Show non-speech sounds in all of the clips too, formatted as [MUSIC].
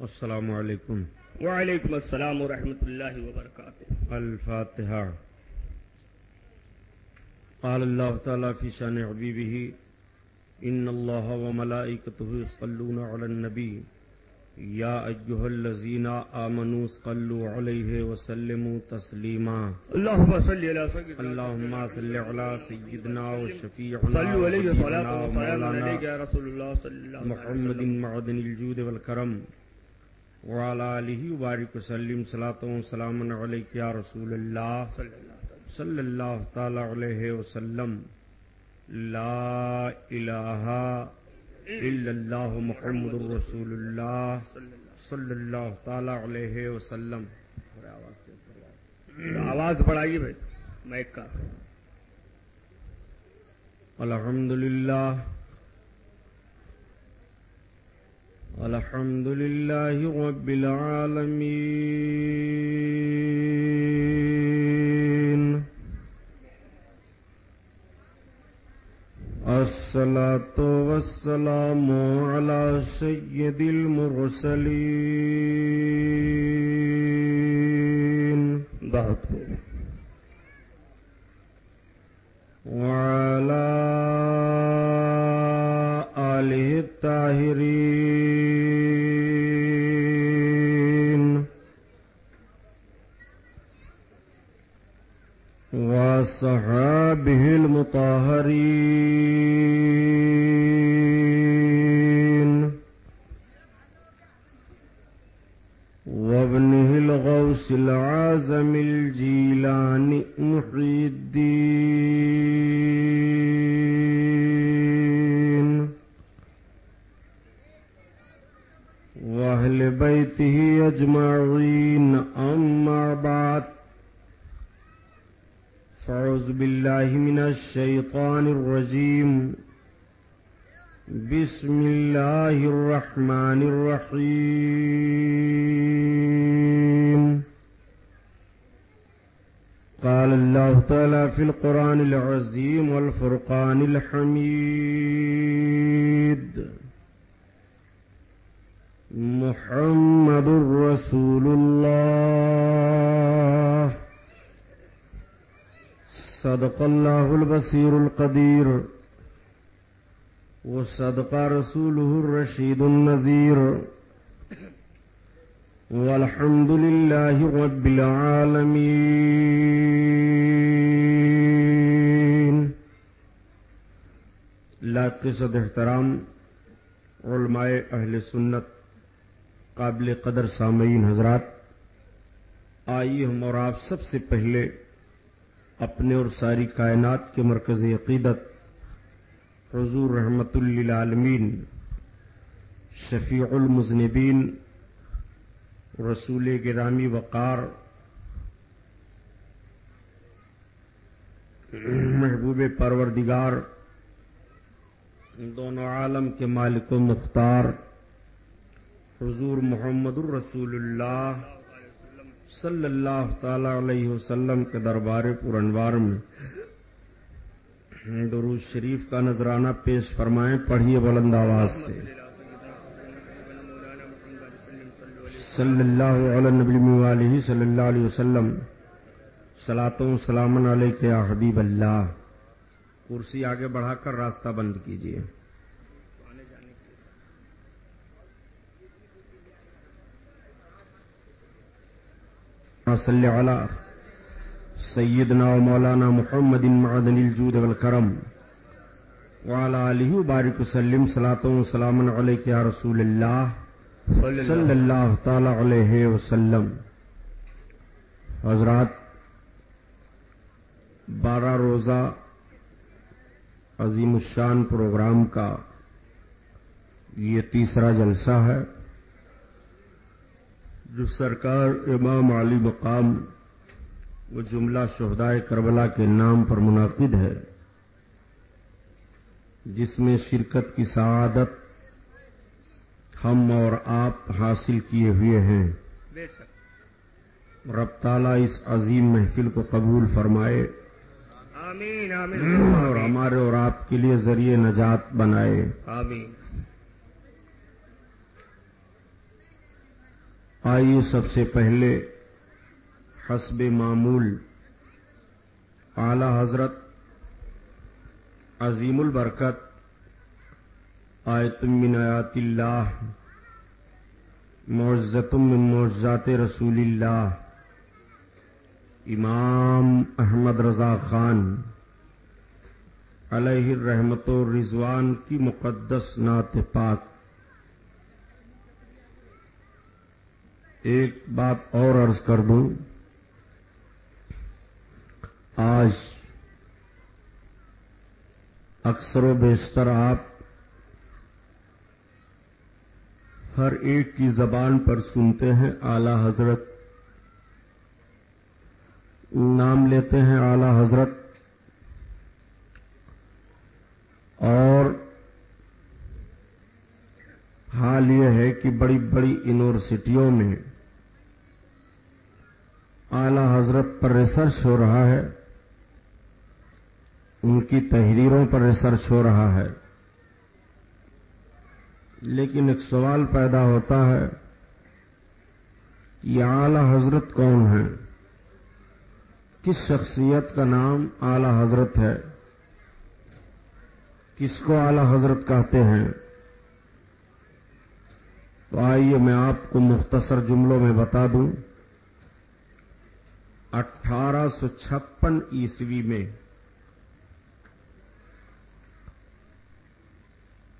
السلام علیکم۔ وعلیکم السلام ورحمۃ اللہ وبرکاتہ۔ الفاتحة قال الله تعالى في شان حبيبه إن الله وملائكته يصلون على النبي يا أيها الذين آمنوا صلوا عليه وسلموا تسليما اللهم صل على سيدنا اللهم صل على سيدنا وشفيعنا صلوا عليه وحبيبنا صلاة وسلام ومولانا عليك يا رسول الله صلى الله عليه محمد وسلم۔ معدن الجود والكرم وعلى آله وبارك وسلم صلاة وسلام عليك يا رسول الله صلى الله تعالى عليه وسلم لا الہ الا اللہ محمد الرسول اللہ صلی اللہ صلی اللہ تعالی علیہ وسلم آواز بڑھائیے بھائی مائک کا الحمد للہ الحمد للہ رب العالمین الصلاة والسلام على سيد المرسلين خوب وعلى آله الطاهرين وصحابه المطهرين وابنه الغوث العازم الجيلان محي الدين واهل بيته اجمعين اما بعد فاعوذ بالله من الشيطان الرجيم بسم الله الرحمن الرحيم قال الله تعالى في القرآن العظيم والفرقان الحميد محمد رسول الله صدق الله البصير القدير وصدق رسوله الرشيد النذير والحمد لله رب العالمين لا قصد احترام علماء اہل سنت قابل قدر سامعین حضرات، آئیے ہم اور آپ سب سے پہلے اپنے اور ساری کائنات کے مرکز عقیدت، حضور رحمت للعالمین، شفیع المذنبین، رسول گرامی وقار، محبوب پروردگار، دونوں عالم کے مالک و مختار، حضور محمد الرسول اللہ صلی اللہ تعالی علیہ وسلم کے دربار پر انوار میں درود شریف کا نذرانہ پیش فرمائیں، پڑھیے بلند آواز سے۔ صلی اللہ علیہ نبی علیہ صلی اللہ علیہ وسلم سلاطوں سلامن علیہ کے حبیب اللہ۔ کرسی آگے بڑھا کر راستہ بند کیجیے صلی علی سیدنا و مولانا محمد معدن الجود والکرم وعلى آلہ بارک وسلم صلاة و سلام علیک یا رسول اللہ صلی اللہ تعالی علیہ وسلم حضرات بارہ روزہ عظیم الشان پروگرام کا یہ تیسرا جلسہ ہے۔ جو سرکار امام علی مقام وہ جملہ شہدائے کربلا کے نام پر منعقد ہے جس میں شرکت کی سعادت ہم اور آپ حاصل کیے ہوئے ہیں۔ رب تعالیٰ اس عظیم محفل کو قبول فرمائے آمین آمین۔ اور ہمارے اور آپ کے لیے ذریعے نجات بنائے۔ آمین۔ آئیے سب سے پہلے حسب معمول اعلی حضرت عظیم البرکت آیت من آیات اللہ معزت من معزات رسول اللہ امام احمد رضا خان علیہ الرحمت و رضوان کی مقدس نعت پاک ایک بات اور عرض کر دوں۔ آج اکثر و بیشتر آپ ہر ایک کی زبان پر سنتے ہیں، اعلی حضرت۔ نام لیتے ہیں اعلی حضرت اور حال بڑی بڑی یونیورسٹیوں میں اعلی حضرت پر ریسرچ ہو رہا ہے، ان کی تحریروں پر ریسرچ ہو رہا ہے۔ لیکن ایک سوال پیدا ہوتا ہے، یہ اعلی حضرت کون ہے کس شخصیت کا نام اعلی حضرت ہے؟ کس کو اعلی حضرت کہتے ہیں؟ تو آئیے میں آپ کو مختصر جملوں میں بتا دوں۔ اٹھارہ سو چھپن عیسوی میں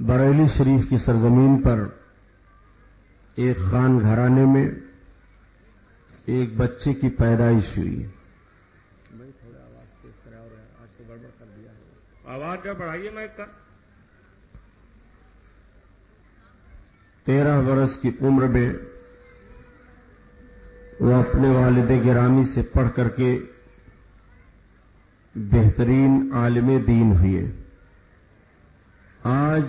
بریلی شریف کی سرزمین پر ایک خان گھرانے میں ایک بچے کی پیدائش ہوئی۔ آواز کیا بڑھائیے میں تیرہ برس کی عمر میں وہ اپنے والد گرامی سے پڑھ کر کے بہترین عالم دین ہوئے۔ آج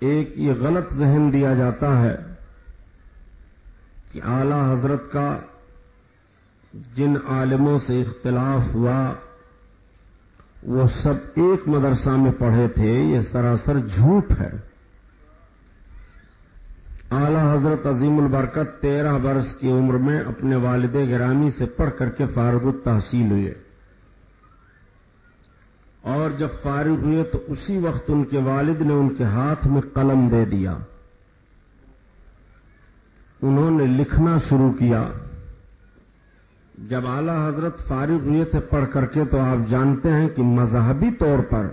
ایک یہ غلط ذہن دیا جاتا ہے کہ اعلی حضرت کا جن عالموں سے اختلاف ہوا، وہ سب ایک مدرسہ میں پڑھے تھے، یہ سراسر جھوٹ ہے۔ اعلی حضرت عظیم البرکت تیرہ برس کی عمر میں اپنے والد گرامی سے پڑھ کر کے فارغ التحصیل ہوئے۔ اور جب فارغ ہوئے تو اسی وقت ان کے والد نے ان کے ہاتھ میں قلم دے دیا۔ انہوں نے لکھنا شروع کیا۔ جب اعلی حضرت فارغ ہوئے تھے پڑھ کر کے تو آپ جانتے ہیں کہ مذہبی طور پر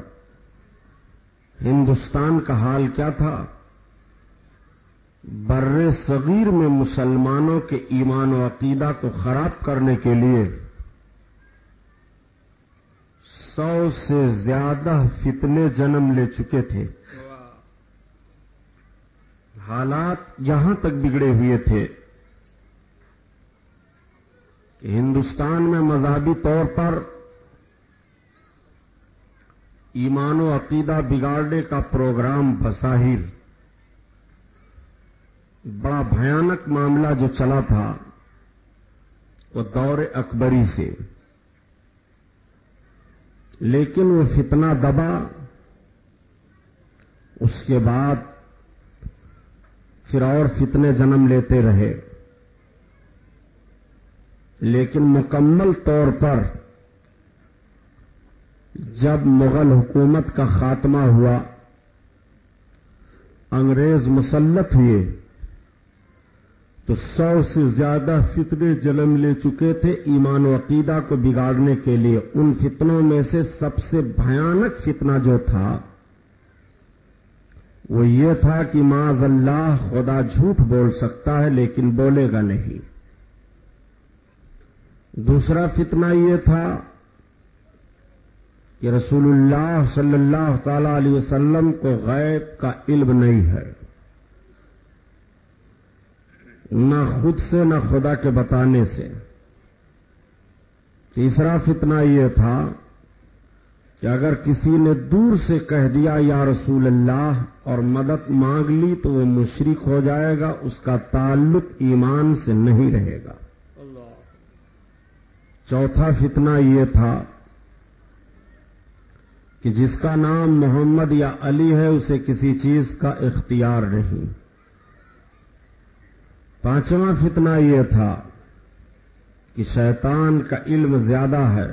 ہندوستان کا حال کیا تھا۔ بر صغیر میں مسلمانوں کے ایمان و عقیدہ کو خراب کرنے کے لیے سو سے زیادہ فتنے جنم لے چکے تھے۔ حالات یہاں تک بگڑے ہوئے تھے کہ ہندوستان میں مذہبی طور پر ایمان و عقیدہ بگاڑنے کا پروگرام بظاہر بڑا بھیانک معاملہ جو چلا تھا وہ دور اکبری سے۔ لیکن وہ فتنہ دبا۔ اس کے بعد پھر اور فتنے جنم لیتے رہے۔ لیکن مکمل طور پر جب مغل حکومت کا خاتمہ ہوا، انگریز مسلط ہوئے۔ تو سو سے زیادہ فتنے جنم لے چکے تھے ایمان و عقیدہ کو بگاڑنے کے لیے۔ ان فتنوں میں سے سب سے بھیانک فتنہ جو تھا، وہ یہ تھا کہ معذ اللہ خدا جھوٹ بول سکتا ہے لیکن بولے گا نہیں۔ دوسرا فتنہ یہ تھا کہ رسول اللہ صلی اللہ تعالی علیہ وسلم کو غیب کا علم نہیں ہے۔ نہ خود سے نہ خدا کے بتانے سے۔ تیسرا فتنہ یہ تھا کہ اگر کسی نے دور سے کہہ دیا، یا رسول اللہ، اور مدد مانگ لی تو وہ مشرق ہو جائے گا، اس کا تعلق ایمان سے نہیں رہے گا۔ چوتھا فتنہ یہ تھا کہ جس کا نام محمد یا علی ہے، اسے کسی چیز کا اختیار نہیں۔ پانچواں فتنہ یہ تھا کہ شیطان کا علم زیادہ ہے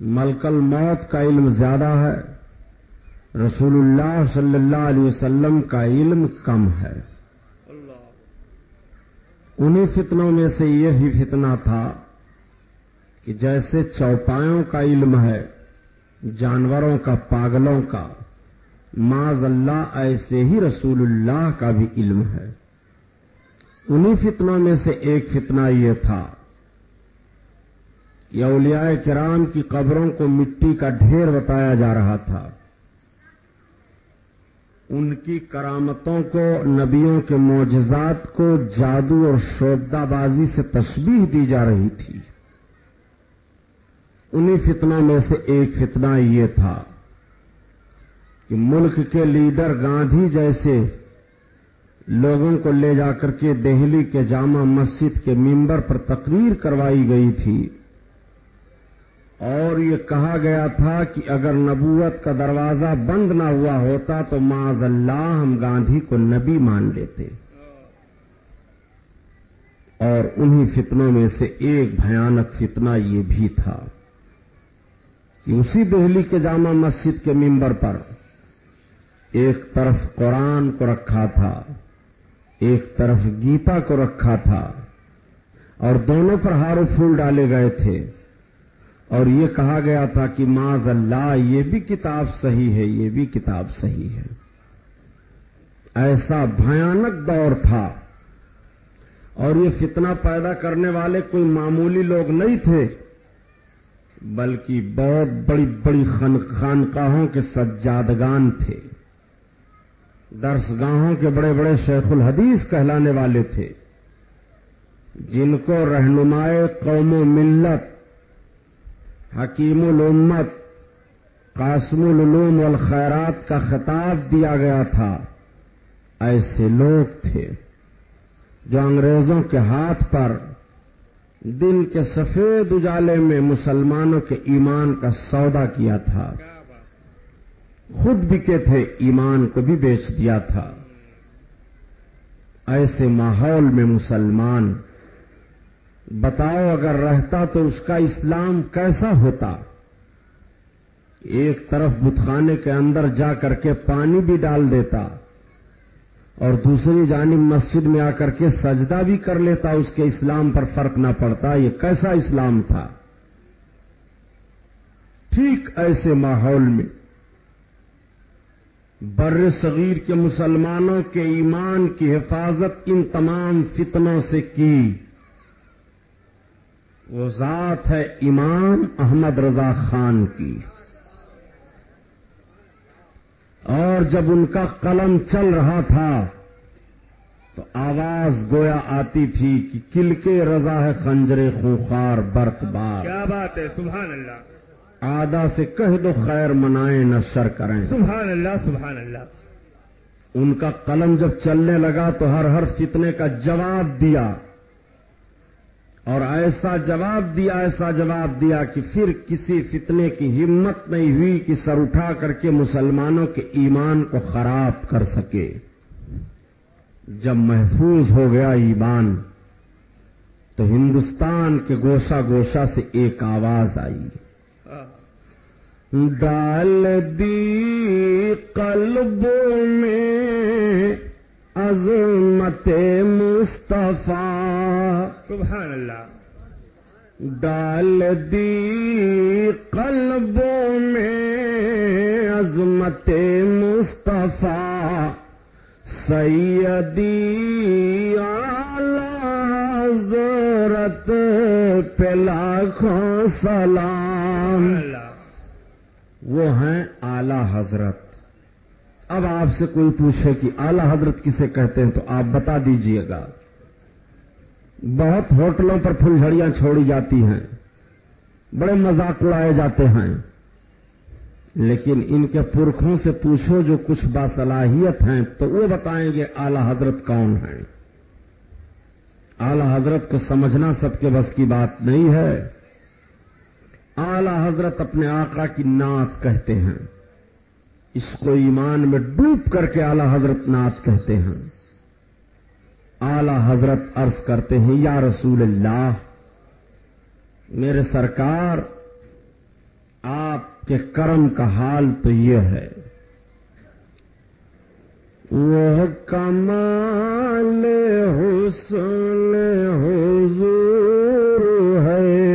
ملکل موت کا علم زیادہ ہے، رسول اللہ صلی اللہ علیہ وسلم کا علم کم ہے۔ انہی فتنوں میں سے یہ بھی فتنہ تھا کہ جیسے چوپایوں کا علم ہے، جانوروں کا، پاگلوں کا معذ اللہ ایسے ہی رسول اللہ کا بھی علم ہے۔ انہی فتنوں میں سے ایک فتنہ یہ تھا کہ اولیاء کرام کی قبروں کو مٹی کا ڈھیر بتایا جا رہا تھا۔ ان کی کرامتوں کو، نبیوں کے معجزات کو جادو اور شوبدہ بازی سے تشبیح دی جا رہی تھی۔ انہی فتنوں میں سے ایک فتنہ یہ تھا کہ ملک کے لیڈر گاندھی جیسے لوگوں کو لے جا کر کے دہلی کے جامع مسجد کے ممبر پر تقریر کروائی گئی تھی۔ اور یہ کہا گیا تھا کہ اگر نبوت کا دروازہ بند نہ ہوا ہوتا تو معذ اللہ ہم گاندھی کو نبی مان لیتے۔ اور انہی فتنوں میں سے ایک بھیانک فتنہ یہ بھی تھا کہ اسی دہلی کے جامع مسجد کے ممبر پر ایک طرف قرآن کو رکھا تھا۔ ایک طرف گیتا کو رکھا تھا اور دونوں پر ہارو پھول ڈالے گئے تھے اور یہ کہا گیا تھا کہ معذ اللہ، یہ بھی کتاب صحیح ہے، یہ بھی کتاب صحیح ہے۔ ایسا بھیانک دور تھا اور یہ فتنہ پیدا کرنے والے کوئی معمولی لوگ نہیں تھے، بلکہ بہت بڑی بڑی خانقاہوں کے سجادگان تھے۔ درسگاہوں کے بڑے بڑے شیخ الحدیث کہلانے والے تھے، جن کو رہنمائے قوم و ملت، حکیم الامت، قاسم العلوم والخیرات کا خطاب دیا گیا تھا۔ ایسے لوگ تھے جو انگریزوں کے ہاتھ پر دن کے سفید اجالے میں مسلمانوں کے ایمان کا سودا کیا تھا۔ خود بکے تھے، ایمان کو بھی بیچ دیا تھا۔ ایسے ماحول میں مسلمان، بتاؤ اگر رہتا تو اس کا اسلام کیسا ہوتا؟ ایک طرف بتخانے کے اندر جا کر کے پانی بھی ڈال دیتا اور دوسری جانب مسجد میں آ کر کے سجدہ بھی کر لیتا، اس کے اسلام پر فرق نہ پڑتا۔ یہ کیسا اسلام تھا؟ ٹھیک ایسے ماحول میں بر صغیر کے مسلمانوں کے ایمان کی حفاظت ان تمام فتنوں سے کی۔ وہ ذات ہے امام احمد رضا خان کی۔ اور جب ان کا قلم چل رہا تھا، تو آواز گویا آتی تھی کہ کل کے رضا ہے خنجر خوخار برت بار۔ کیا بات ہے؟ سبحان اللہ۔ آدھا سے کہہ دو خیر منائیں نہ شر کریں۔ سبحان اللہ سبحان اللہ ان کا قلم جب چلنے لگا تو ہر ہر فتنے کا جواب دیا۔ اور ایسا جواب دیا ایسا جواب دیا کہ پھر کسی فتنے کی ہمت نہیں ہوئی کہ سر اٹھا کر کے مسلمانوں کے ایمان کو خراب کر سکے۔ جب محفوظ ہو گیا ایمان تو ہندوستان کے گوشہ گوشہ سے ایک آواز آئی۔ ڈال دی قلبوں میں عظمت مصطفیٰ۔ سبحان اللہ۔ ڈال دی قلبوں میں عظمت مصطفیٰ۔ سیدی حضرت پہ لاکھوں سلام۔ وہ ہیں اعلی حضرت۔ اب آپ سے کوئی پوچھے کہ اعلی حضرت کسے کہتے ہیں تو آپ بتا دیجیے گا۔ بہت ہوٹلوں پر پھلجھڑیاں چھوڑی جاتی ہیں۔ بڑے مذاق اڑائے جاتے ہیں۔ لیکن ان کے پرکھوں سے پوچھو جو کچھ باصلاحیت ہیں تو وہ بتائیں گے اعلی حضرت کون ہیں۔ اعلی حضرت کو سمجھنا سب کے بس کی بات نہیں ہے۔ اعلی حضرت اپنے آقا کی نعت کہتے ہیں۔ اس کو ایمان میں ڈوب کر کے اعلی حضرت نعت کہتے ہیں۔ اعلی حضرت عرض کرتے ہیں، یا رسول اللہ، میرے سرکار، آپ کے کرم کا حال تو یہ ہے۔ وہ کمال حسن حضور ہے۔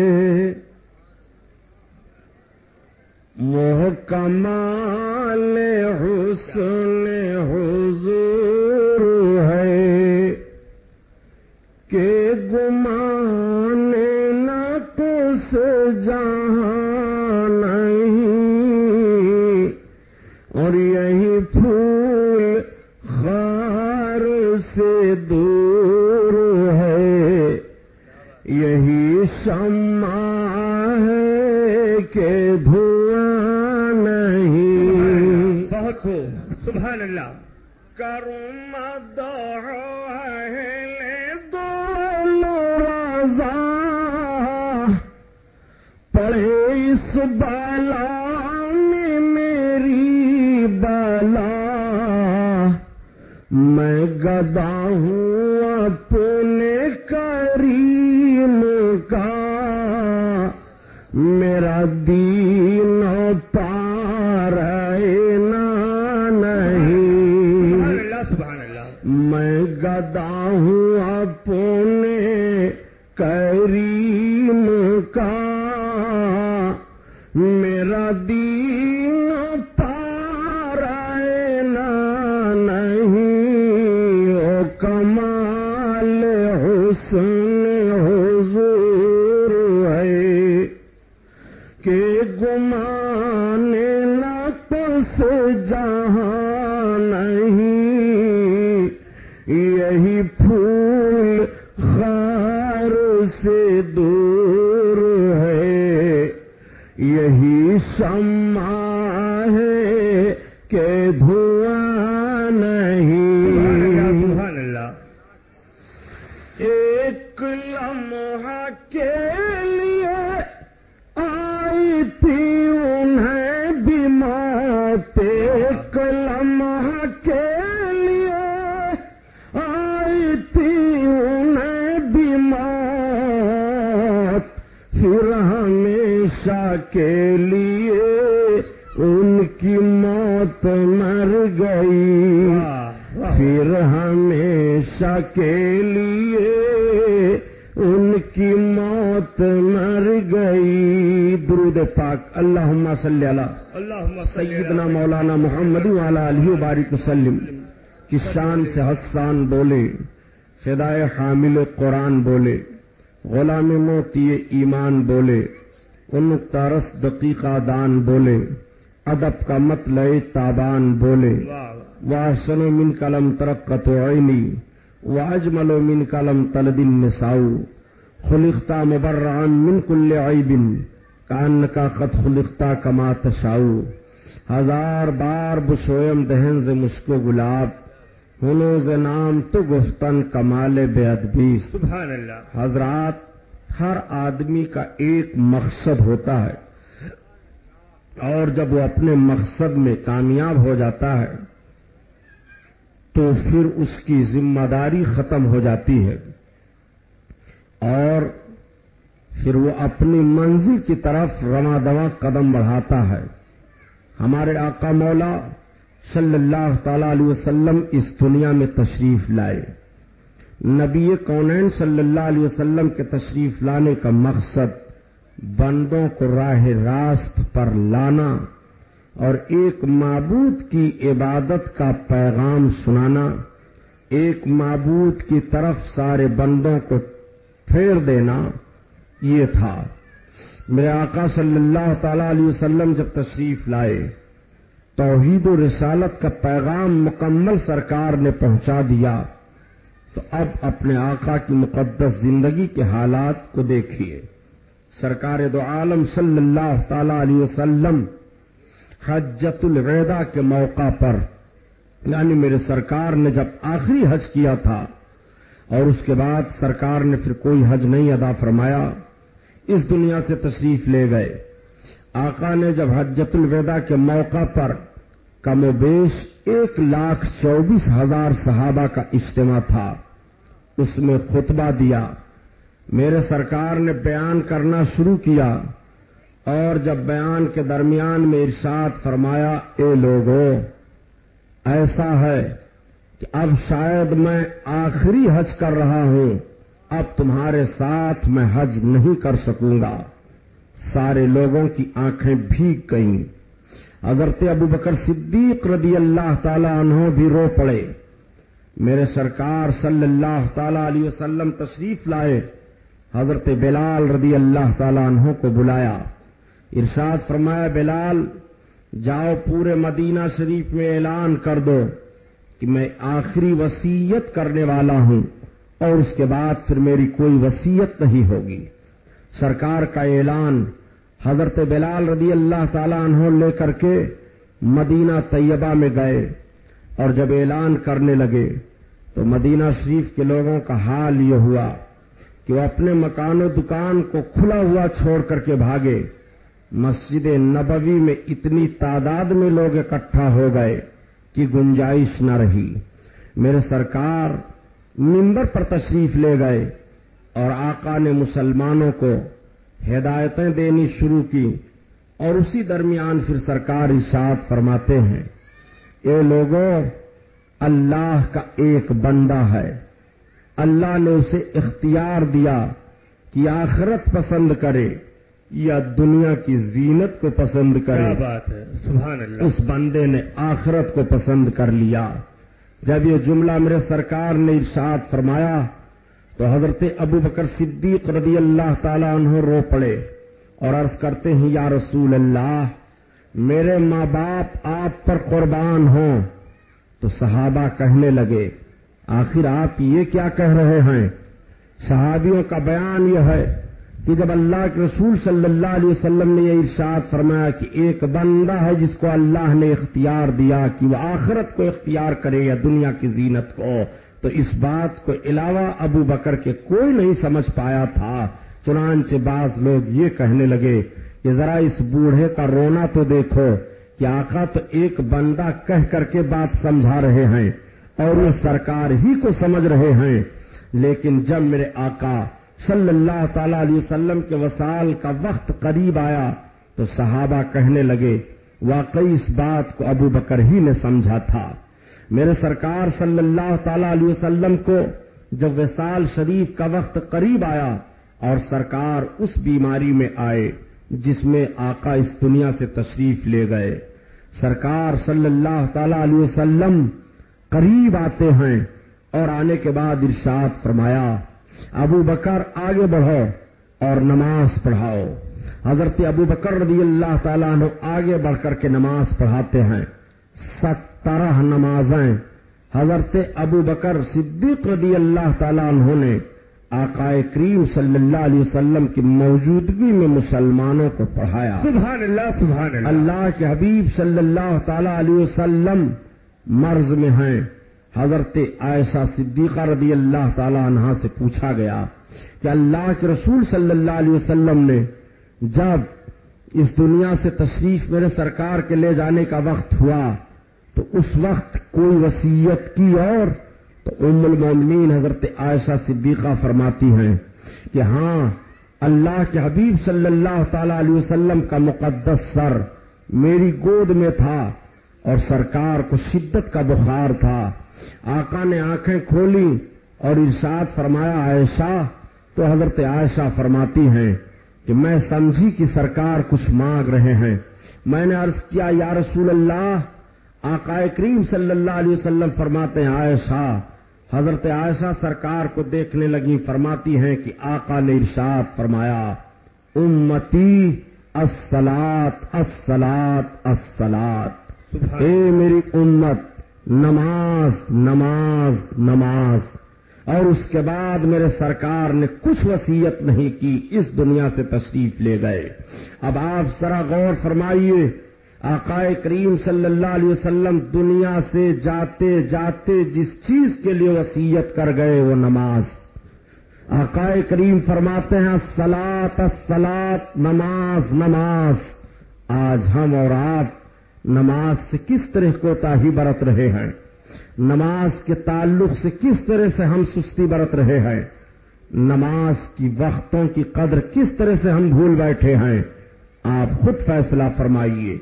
وہ کمال حسن حضور ہے کہ گمان نہ کس جہاں نہیں اور یہی پھول خار سے دور ہے یہی شمع کرم دونوں پڑھے اس بالا میں میری بالا۔ میں گدا ہوں اپنے کریم کا۔ میرا دین پار گدا ہوں اپنے کریم کا میرا دین یہی پھول خار سے دور ہے یہی سما ہے کہ دھو کے لیے ان کی موت مر گئی۔ پھر ہمیشہ کے لیے ان کی موت مر گئی۔ درود پاک۔ اللہم صلی اللہ۔ اللہم سیدنا مولانا محمد والا علیہ بارک وسلم کی شان سے حسان بولے فدائے حامل قرآن بولے غلام موتی ایمان بولے۔ ان ترس دقیقہ دان بولے ادب کا مطلع تابان بولے واحسن من کلم ترقت عینی واجمل من کلم تلد النساء خلقتا مبرعا من کل عیب کانکا قد خلقتا کما تشاؤ ہزار بار بشویم دہن ز مشکو گلاب ہنو ز نام تو گفتن کمال بے ادبی۔ حضرات ہر آدمی کا ایک مقصد ہوتا ہے اور جب وہ اپنے مقصد میں کامیاب ہو جاتا ہے تو پھر اس کی ذمہ داری ختم ہو جاتی ہے اور پھر وہ اپنی منزل کی طرف رواں دواں قدم بڑھاتا ہے ہمارے آقا مولا صلی اللہ تعالی علیہ وسلم اس دنیا میں تشریف لائے نبی کونین صلی اللہ علیہ وسلم کے تشریف لانے کا مقصد بندوں کو راہ راست پر لانا اور ایک معبود کی عبادت کا پیغام سنانا، ایک معبود کی طرف سارے بندوں کو پھیر دینا، یہ تھا۔ میرے آقا صلی اللہ تعالی علیہ وسلم جب تشریف لائے، توحید و رسالت کا پیغام مکمل سرکار نے پہنچا دیا۔ تو اب اپنے آقا کی مقدس زندگی کے حالات کو دیکھیے۔ سرکار دو عالم صلی اللہ تعالی علیہ وسلم حجت الوداع کے موقع پر یعنی میرے سرکار نے جب آخری حج کیا تھا اور اس کے بعد سرکار نے پھر کوئی حج نہیں ادا فرمایا، اس دنیا سے تشریف لے گئے۔ آقا نے جب حجت الوداع کے موقع پر کم و بیش ایک لاکھ چوبیس ہزار صحابہ کا اجتماع تھا اس میں خطبہ دیا۔ میرے سرکار نے بیان کرنا شروع کیا اور جب بیان کے درمیان میں ارشاد فرمایا، اے لوگوں ایسا ہے کہ اب شاید میں آخری حج کر رہا ہوں، اب تمہارے ساتھ میں حج نہیں کر سکوں گا۔ سارے لوگوں کی آنکھیں بھیگ گئیں۔ حضرت ابو بکر صدیق رضی اللہ تعالی عنہ بھی رو پڑے۔ میرے سرکار صلی اللہ تعالی علیہ وسلم تشریف لائے، حضرت بلال رضی اللہ تعالی عنہ کو بلایا۔ ارشاد فرمایا، بلال، جاؤ پورے مدینہ شریف میں اعلان کر دو کہ میں آخری وسیعت کرنے والا ہوں اور اس کے بعد پھر میری کوئی وسیعت نہیں ہوگی۔ سرکار کا اعلان حضرت بلال رضی اللہ تعالی عنہ لے کر کے مدینہ طیبہ میں گئے اور جب اعلان کرنے لگے تو مدینہ شریف کے لوگوں کا حال یہ ہوا کہ وہ اپنے مکان و دکان کو کھلا ہوا چھوڑ کر کے بھاگے۔ مسجد نبوی میں اتنی تعداد میں لوگ اکٹھا ہو گئے کہ گنجائش نہ رہی۔ میرے سرکار ممبر پر تشریف لے گئے اور آقا نے مسلمانوں کو ہدایتیں دینی شروع کی اور اسی درمیان پھر سرکار اشاعت فرماتے ہیں، اے لوگوں اللہ کا ایک بندہ ہے۔ اللہ نے اسے اختیار دیا کہ آخرت پسند کرے یا دنیا کی زینت کو پسند کرے۔ بات ہے؟ سبحان اللہ۔ اس بندے نے آخرت کو پسند کر لیا۔ جب یہ جملہ میرے سرکار نے ارشاد فرمایا تو حضرت ابو بکر صدیق رضی اللہ تعالی عنہ رو پڑے اور عرض کرتے ہیں یا رسول اللہ میرے ماں باپ آپ پر قربان ہوں۔ تو صحابہ کہنے لگے، آخر آپ یہ کیا کہہ رہے ہیں؟ صحابیوں کا بیان یہ ہے کہ جب اللہ کے رسول صلی اللہ علیہ وسلم نے یہ ارشاد فرمایا کہ ایک بندہ ہے جس کو اللہ نے اختیار دیا کہ وہ آخرت کو اختیار کرے یا دنیا کی زینت کو، تو اس بات کو علاوہ ابو بکر کے کوئی نہیں سمجھ پایا تھا۔ چنانچہ بعض لوگ یہ کہنے لگے کہ ذرا اس بوڑھے کا رونا تو دیکھو کہ آقا تو ایک بندہ کہہ کر کے بات سمجھا رہے ہیں اور وہ سرکار ہی کو سمجھ رہے ہیں؟ لیکن جب میرے آقا صلی اللہ تعالی علیہ وسلم کے وسال کا وقت قریب آیا تو صحابہ کہنے لگے، واقعی اس بات کو ابو بکر ہی نے سمجھا تھا۔ میرے سرکار صلی اللہ تعالی علیہ وسلم کو جب وسال شریف کا وقت قریب آیا اور سرکار اس بیماری میں آئے جس میں آقا اس دنیا سے تشریف لے گئے۔ سرکار صلی اللہ تعالی علیہ وسلم قریب آتے ہیں اور آنے کے بعد ارشاد فرمایا، ابو بکر آگے بڑھو اور نماز پڑھاؤ۔ حضرت ابو بکر رضی اللہ تعالیٰ عنہ آگے بڑھ کر کے نماز پڑھاتے ہیں۔ سترہ نمازیں۔ حضرت ابو بکر صدیق رضی اللہ تعالیٰ عنہ نے آقائے کریم صلی اللہ علیہ وسلم کی موجودگی میں مسلمانوں کو پڑھایا۔ سبحان اللہ سبحان اللہ۔ اللہ کے حبیب صلی اللہ تعالی علیہ وسلم مرض میں ہیں۔ حضرت عائشہ صدیقہ رضی اللہ تعالی عنہا سے پوچھا گیا کہ اللہ کے رسول صلی اللہ علیہ وسلم نے جب اس دنیا سے تشریف میرے سرکار کے لے جانے کا وقت ہوا تو اس وقت کوئی وسیعت کی اور تو ام المومنین حضرت عائشہ صدیقہ فرماتی ہیں کہ ہاں اللہ کے حبیب صلی اللہ تعالی علیہ وسلم کا مقدس سر میری گود میں تھا اور سرکار کو شدت کا بخار تھا۔ آقا نے آنکھیں کھولی اور ارشاد فرمایا، عائشہ، تو حضرت عائشہ فرماتی ہیں کہ میں سمجھی کہ سرکار کچھ مانگ رہے ہیں۔ میں نے عرض کیا، یا رسول اللہ، آقا کریم صلی اللہ علیہ وسلم فرماتے ہیں، عائشہ حضرت عائشہ سرکار کو دیکھنے لگی فرماتی ہیں کہ آقا نے ارشاد فرمایا امتی السلات السلات السلات اے میری امت نماز نماز نماز۔ اور اس کے بعد میرے سرکار نے کچھ وسیعت نہیں کی اس دنیا سے تشریف لے گئے۔ اب آپ ذرا غور فرمائیے آقائے کریم صلی اللہ علیہ وسلم دنیا سے جاتے جاتے جس چیز کے لیے وسیعت کر گئے وہ نماز۔ آقائے کریم فرماتے ہیں سلات سلات نماز نماز۔ آج ہم اور آپ نماز سے کس طرح کوتا ہی برت رہے ہیں؟ نماز کے تعلق سے کس طرح سے ہم سستی برت رہے ہیں؟ نماز کی وقتوں کی قدر کس طرح سے ہم بھول بیٹھے ہیں؟ آپ خود فیصلہ فرمائیے۔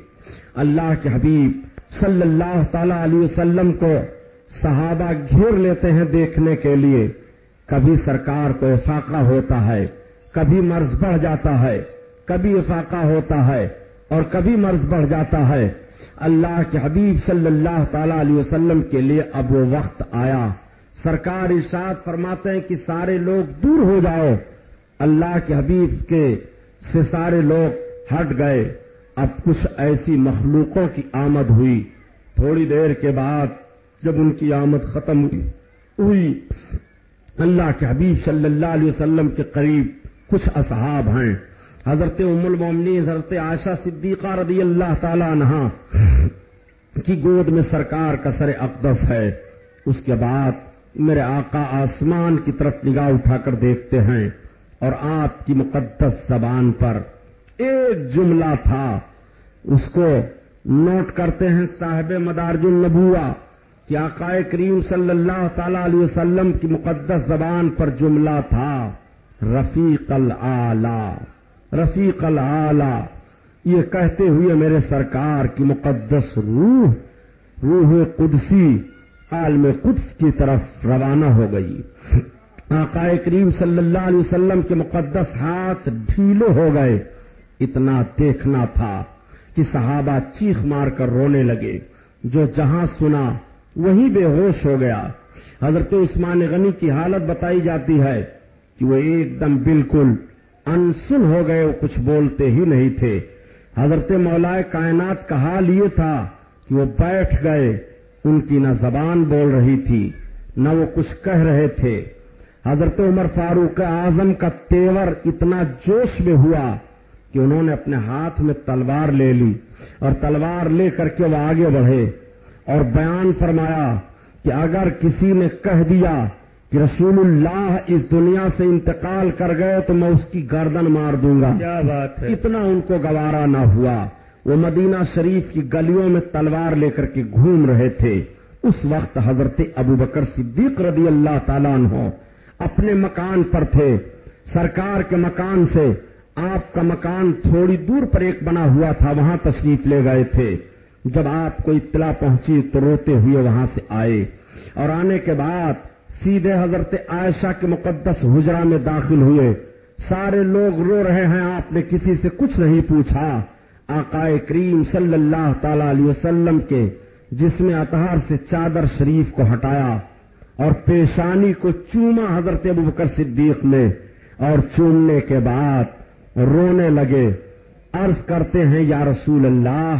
اللہ کے حبیب صلی اللہ تعالی علیہ وسلم کو صحابہ گھیر لیتے ہیں دیکھنے کے لیے۔ کبھی سرکار کو افاقہ ہوتا ہے، کبھی مرض بڑھ جاتا ہے، کبھی افاقہ ہوتا ہے اور کبھی مرض بڑھ جاتا ہے۔ اللہ کے حبیب صلی اللہ تعالی علیہ وسلم کے لیے اب وہ وقت آیا۔ سرکار ارشاد فرماتے ہیں کہ سارے لوگ دور ہو جاؤ۔ اللہ کے حبیب کے سے سارے لوگ ہٹ گئے۔ اب کچھ ایسی مخلوقوں کی آمد ہوئی۔ تھوڑی دیر کے بعد جب ان کی آمد ختم ہوئی ہوئی اللہ کے حبیب صلی اللہ علیہ وسلم کے قریب کچھ اصحاب ہیں۔ حضرت ام المومنی حضرت عائشہ صدیقہ رضی اللہ تعالی عنہ کی گود میں سرکار کا سر اقدس ہے۔ اس کے بعد میرے آقا آسمان کی طرف نگاہ اٹھا کر دیکھتے ہیں اور آپ کی مقدس زبان پر ایک جملہ تھا، اس کو نوٹ کرتے ہیں صاحب مدارج النبوہ کہ آقا کریم صلی اللہ تعالی علیہ وسلم کی مقدس زبان پر جملہ تھا، رفیق العلی رفیق العلی یہ کہتے ہوئے میرے سرکار کی مقدس روح روح قدسی، عالم قدس کی طرف روانہ ہو گئی۔ آقا کریم صلی اللہ علیہ وسلم کے مقدس ہاتھ ڈھیلے ہو گئے۔ اتنا دیکھنا تھا کہ صحابہ چیخ مار کر رونے لگے۔ جو جہاں سنا وہی بے ہوش ہو گیا۔ حضرت عثمان غنی کی حالت بتائی جاتی ہے کہ وہ ایک دم بالکل انسن ہو گئے وہ کچھ بولتے ہی نہیں تھے۔ حضرت مولا کائنات کا حال یہ تھا کہ وہ بیٹھ گئے۔ ان کی نہ زبان بول رہی تھی، نہ وہ کچھ کہہ رہے تھے۔ حضرت عمر فاروق اعظم کا تیور اتنا جوش میں ہوا کہ انہوں نے اپنے ہاتھ میں تلوار لے لی اور تلوار لے کر کے وہ آگے بڑھے اور بیان فرمایا کہ اگر کسی نے کہہ دیا کہ رسول اللہ اس دنیا سے انتقال کر گئے تو میں اس کی گردن مار دوں گا۔ کیا بات ہے؟ اتنا ان کو گوارا نہ ہوا۔ وہ مدینہ شریف کی گلیوں میں تلوار لے کر کے گھوم رہے تھے۔ اس وقت حضرت ابو بکر صدیق رضی اللہ تعالیٰ عنہ اپنے مکان پر تھے۔ سرکار کے مکان سے آپ کا مکان تھوڑی دور پر ایک بنا ہوا تھا، وہاں تشریف لے گئے تھے۔ جب آپ کو اطلاع پہنچی تو روتے ہوئے وہاں سے آئے۔ اور آنے کے بعد سیدھے حضرت عائشہ کے مقدس حجرا میں داخل ہوئے۔ سارے لوگ رو رہے ہیں، آپ نے کسی سے کچھ نہیں پوچھا۔ آقا کریم صلی اللہ تعالی علیہ وسلم کے جس میں اطہار سے چادر شریف کو ہٹایا اور پیشانی کو چوما حضرت ابو بکر صدیق نے اور چومنے کے بعد رونے لگے، عرض کرتے ہیں، یا رسول اللہ،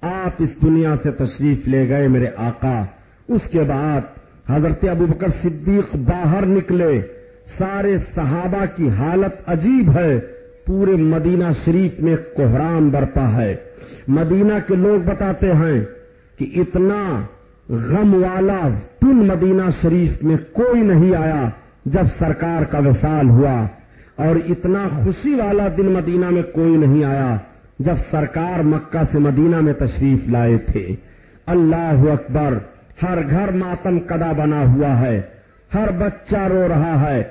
آپ اس دنیا سے تشریف لے گئے میرے آقا. اس کے بعد حضرت ابو بکر صدیق باہر نکلے۔ سارے صحابہ کی حالت عجیب ہے۔ پورے مدینہ شریف میں کوہرام برپا ہے۔ مدینہ کے لوگ بتاتے ہیں کہ اتنا غم والا دن مدینہ شریف میں کوئی نہیں آیا جب سرکار کا وصال ہوا۔ اور اتنا خوشی والا دن مدینہ میں کوئی نہیں آیا جب سرکار مکہ سے مدینہ میں تشریف لائے تھے۔ اللہ اکبر، ہر گھر ماتم کدا بنا ہوا ہے۔ ہر بچہ رو رہا ہے۔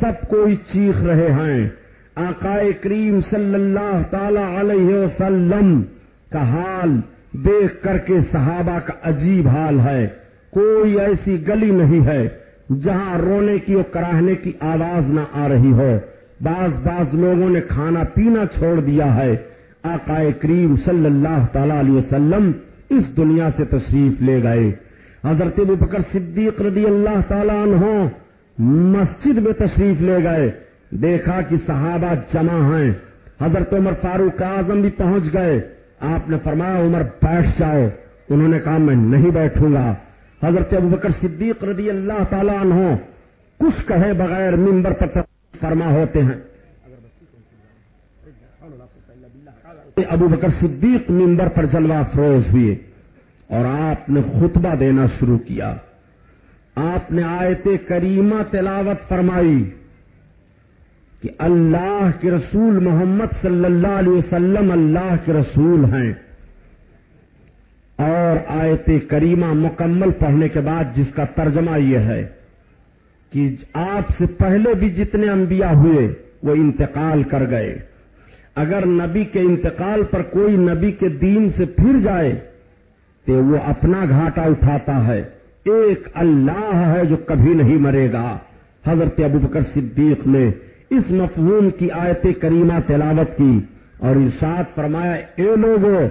سب کوئی چیخ رہے ہیں۔ آقا کریم صلی اللہ تعالی علیہ وسلم کا حال دیکھ کر کے صحابہ کا عجیب حال ہے۔ کوئی ایسی گلی نہیں ہے جہاں رونے کی اور کراہنے کی آواز نہ آ رہی ہو۔ بعض بعض لوگوں نے کھانا پینا چھوڑ دیا ہے۔ آقا کریم صلی اللہ تعالی علیہ وسلم اس دنیا سے تشریف لے گئے۔ حضرت ابو بکر صدیق رضی اللہ تعالیٰ عنہ مسجد میں تشریف لے گئے۔ دیکھا کہ صحابہ جمع ہیں۔ حضرت عمر فاروق اعظم بھی پہنچ گئے۔ آپ نے فرمایا، عمر بیٹھ جاؤ۔ انہوں نے کہا، میں نہیں بیٹھوں گا۔ حضرت ابو بکر صدیق رضی اللہ تعالیٰ عنہ کچھ کہے بغیر ممبر پر فرما ہوتے ہیں۔ ابو بکر صدیق ممبر پر جلوہ فروز ہوئے اور آپ نے خطبہ دینا شروع کیا۔ آپ نے آیت کریمہ تلاوت فرمائی کہ اللہ کے رسول محمد صلی اللہ علیہ وسلم اللہ کے رسول ہیں۔ اور اور آیت کریمہ مکمل پڑھنے کے بعد جس کا ترجمہ یہ ہے۔ کہ آپ سے پہلے بھی جتنے انبیاء ہوئے، وہ انتقال کر گئے۔ اگر نبی کے انتقال پر کوئی نبی کے دین سے پھر جائے، تو وہ اپنا گھاٹا اٹھاتا ہے۔ ایک اللہ ہے جو کبھی نہیں مرے گا۔ حضرت ابو بکر صدیق نے اس مفہوم کی آیت کریمہ تلاوت کی اور ارشاد فرمایا، اے لوگوں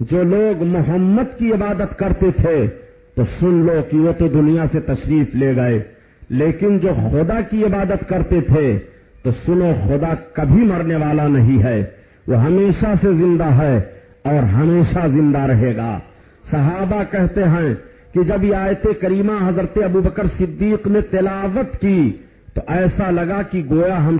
جو لوگ محمد کی عبادت کرتے تھے، تو سن لو کہ وہ تو دنیا سے تشریف لے گئے۔ لیکن جو خدا کی عبادت کرتے تھے، تو سنو خدا کبھی مرنے والا نہیں ہے۔ وہ ہمیشہ سے زندہ ہے اور ہمیشہ زندہ رہے گا۔ صحابہ کہتے ہیں کہ جب یہ آیت کریمہ حضرت ابو بکر صدیق نے تلاوت کی، تو ایسا لگا کہ گویا ہم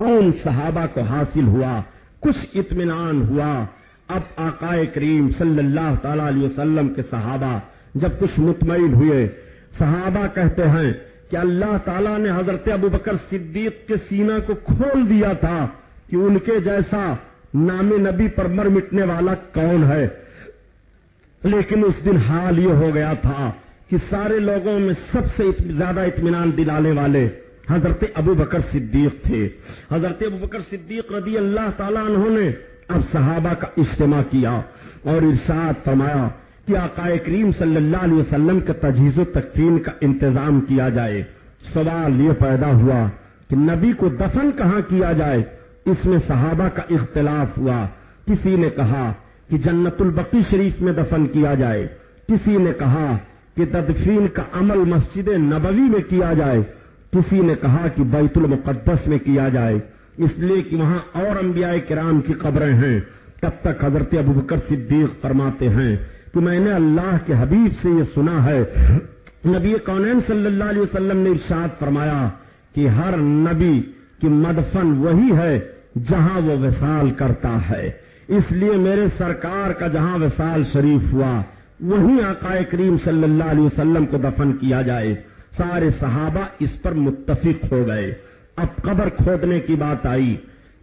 ان صحابہ کو حاصل ہوا؟ کچھ اطمینان ہوا؟ اب آقائے کریم صلی اللہ تعالی علیہ وسلم کے صحابہ جب کچھ مطمئن ہوئے، صحابہ کہتے ہیں کہ اللہ تعالیٰ نے حضرت ابو بکر صدیق کے سینہ کو کھول دیا تھا کہ ان کے جیسا نام نبی پر مر مٹنے والا کون ہے۔ لیکن اس دن حال یہ ہو گیا تھا کہ سارے لوگوں میں سب سے زیادہ اطمینان دلانے والے حضرت ابو بکر صدیق تھے۔ حضرت ابو بکر صدیق رضی اللہ تعالیٰ انہوں نے اب صحابہ کا اجتماع کیا اور ارشاد فرمایا کہ آقائے کریم صلی اللہ علیہ وسلم کے تجہیز و تقسیم کا انتظام کیا جائے۔ سوال یہ پیدا ہوا کہ نبی کو دفن کہاں کیا جائے؟ اس میں صحابہ کا اختلاف ہوا۔ کسی نے کہا کہ جنت البقی شریف میں دفن کیا جائے۔ کسی نے کہا کہ تدفین کا عمل مسجد نبوی میں کیا جائے۔ کسی نے کہا کہ بیت المقدس میں کیا جائے، اس لیے کہ وہاں اور انبیاء کرام کی قبریں ہیں۔ تب تک حضرت ابو بکر صدیق فرماتے ہیں کہ میں نے اللہ کے حبیب سے یہ سنا ہے۔ نبی کونین صلی اللہ علیہ وسلم نے ارشاد فرمایا کہ ہر نبی کی مدفن وہی ہے جہاں وہ وصال کرتا ہے۔ اس لیے میرے سرکار کا جہاں وصال شریف ہوا، وہیں آقائے کریم صلی اللہ علیہ وسلم کو دفن کیا جائے۔ سارے صحابہ اس پر متفق ہو گئے۔ اب قبر کھودنے کی بات آئی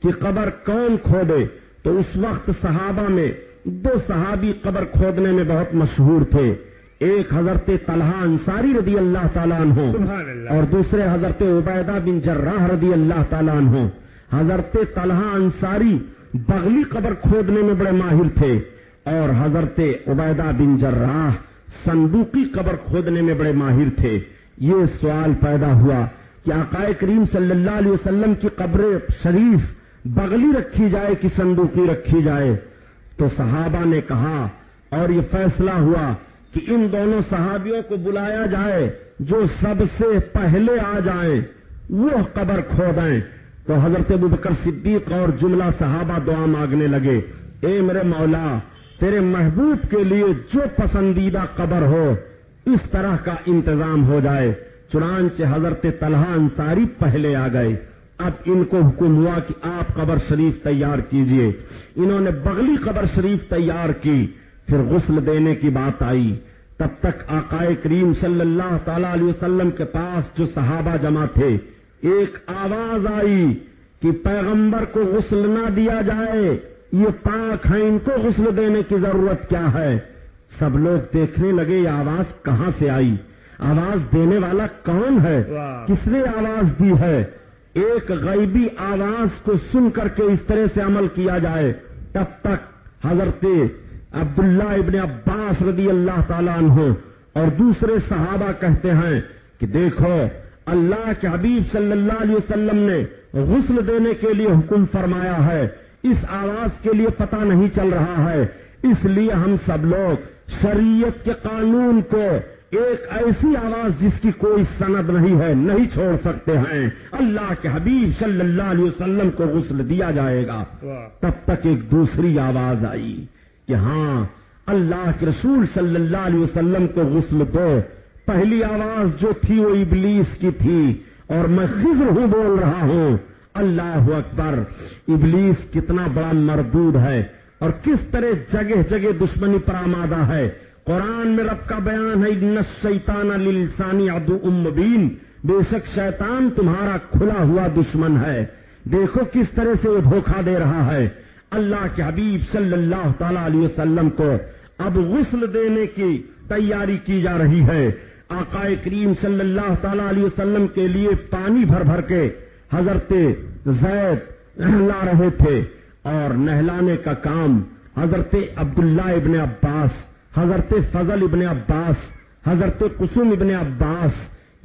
کہ قبر کون کھودے؟ تو اس وقت صحابہ میں دو صحابی قبر کھودنے میں بہت مشہور تھے۔ ایک حضرت طلحہ انصاری رضی اللہ تعالیٰ عنہ اور دوسرے حضرت عبیدہ بن جراح رضی اللہ تعالیٰ عنہ۔ حضرت طلحہ انصاری بغلی قبر کھودنے میں بڑے ماہر تھے اور حضرت عبیدہ بن جراح صندوقی قبر کھودنے میں بڑے ماہر تھے۔ یہ سوال پیدا ہوا کہ آقائے کریم صلی اللہ علیہ وسلم کی قبر شریف بغلی رکھی جائے کہ صندوقی رکھی جائے؟ تو صحابہ نے کہا، اور یہ فیصلہ ہوا کہ ان دونوں صحابیوں کو بلایا جائے جو سب سے پہلے آ جائیں، وہ قبر کھودیں تو حضرت ابو بکر صدیق اور جملہ صحابہ دعا مانگنے لگے، اے میرے مولا، تیرے محبوب کے لیے جو پسندیدہ قبر ہو اس طرح کا انتظام ہو جائے، چنانچہ حضرت طلحہ انصاری پہلے آ گئے۔ اب ان کو حکم ہوا کہ آپ قبر شریف تیار کیجیے۔ انہوں نے بغلی قبر شریف تیار کی۔ پھر غسل دینے کی بات آئی۔ تب تک آقائے کریم صلی اللہ تعالی علیہ وسلم کے پاس جو صحابہ جمع تھے، ایک آواز آئی کہ پیغمبر کو غسل نہ دیا جائے۔ یہ پاک ہے ان کو غسل دینے کی ضرورت کیا ہے؟ سب لوگ دیکھنے لگے یہ آواز کہاں سے آئی؟ آواز دینے والا کون ہے؟ کس نے آواز دی ہے؟ ایک غیبی آواز کو سن کر کے اس طرح سے عمل کیا جائے۔ تب تک حضرت عبداللہ ابن عباس رضی اللہ تعالیٰ عنہ اور دوسرے صحابہ کہتے ہیں کہ دیکھو اللہ کے حبیب صلی اللہ علیہ وسلم نے غسل دینے کے لیے حکم فرمایا ہے۔ اس آواز کے لیے پتہ نہیں چل رہا ہے۔ اس لیے ہم سب لوگ شریعت کے قانون کو ایک ایسی آواز جس کی کوئی سند نہیں ہے نہیں چھوڑ سکتے ہیں۔ اللہ کے حبیب صلی اللہ علیہ وسلم کو غسل دیا جائے گا۔ تب تک ایک دوسری آواز آئی کہ ہاں اللہ کے رسول صلی اللہ علیہ وسلم کو غسل دو۔ پہلی آواز جو تھی وہ ابلیس کی تھی۔ اور میں خزر ہوں بول رہا ہوں۔ اللہ اکبر ابلیس کتنا بڑا مردود ہے۔ اور کس طرح جگہ جگہ دشمنی پر آمادہ ہے؟ قرآن میں رب کا بیان ہے شیطان للسانی ادو امبین بے شک شیطان تمہارا کھلا ہوا دشمن ہے۔ دیکھو کس طرح سے وہ دھوکہ دے رہا ہے۔ اللہ کے حبیب صلی اللہ تعالی علیہ وسلم کو اب غسل دینے کی تیاری کی جا رہی ہے۔ آقا کریم صلی اللہ تعالی علیہ وسلم کے لیے پانی بھر بھر کے حضرت زید لا رہے تھے۔ اور نہلانے کا کام حضرت عبداللہ ابن عباس، حضرت فضل ابن عباس، حضرت قسم ابن عباس،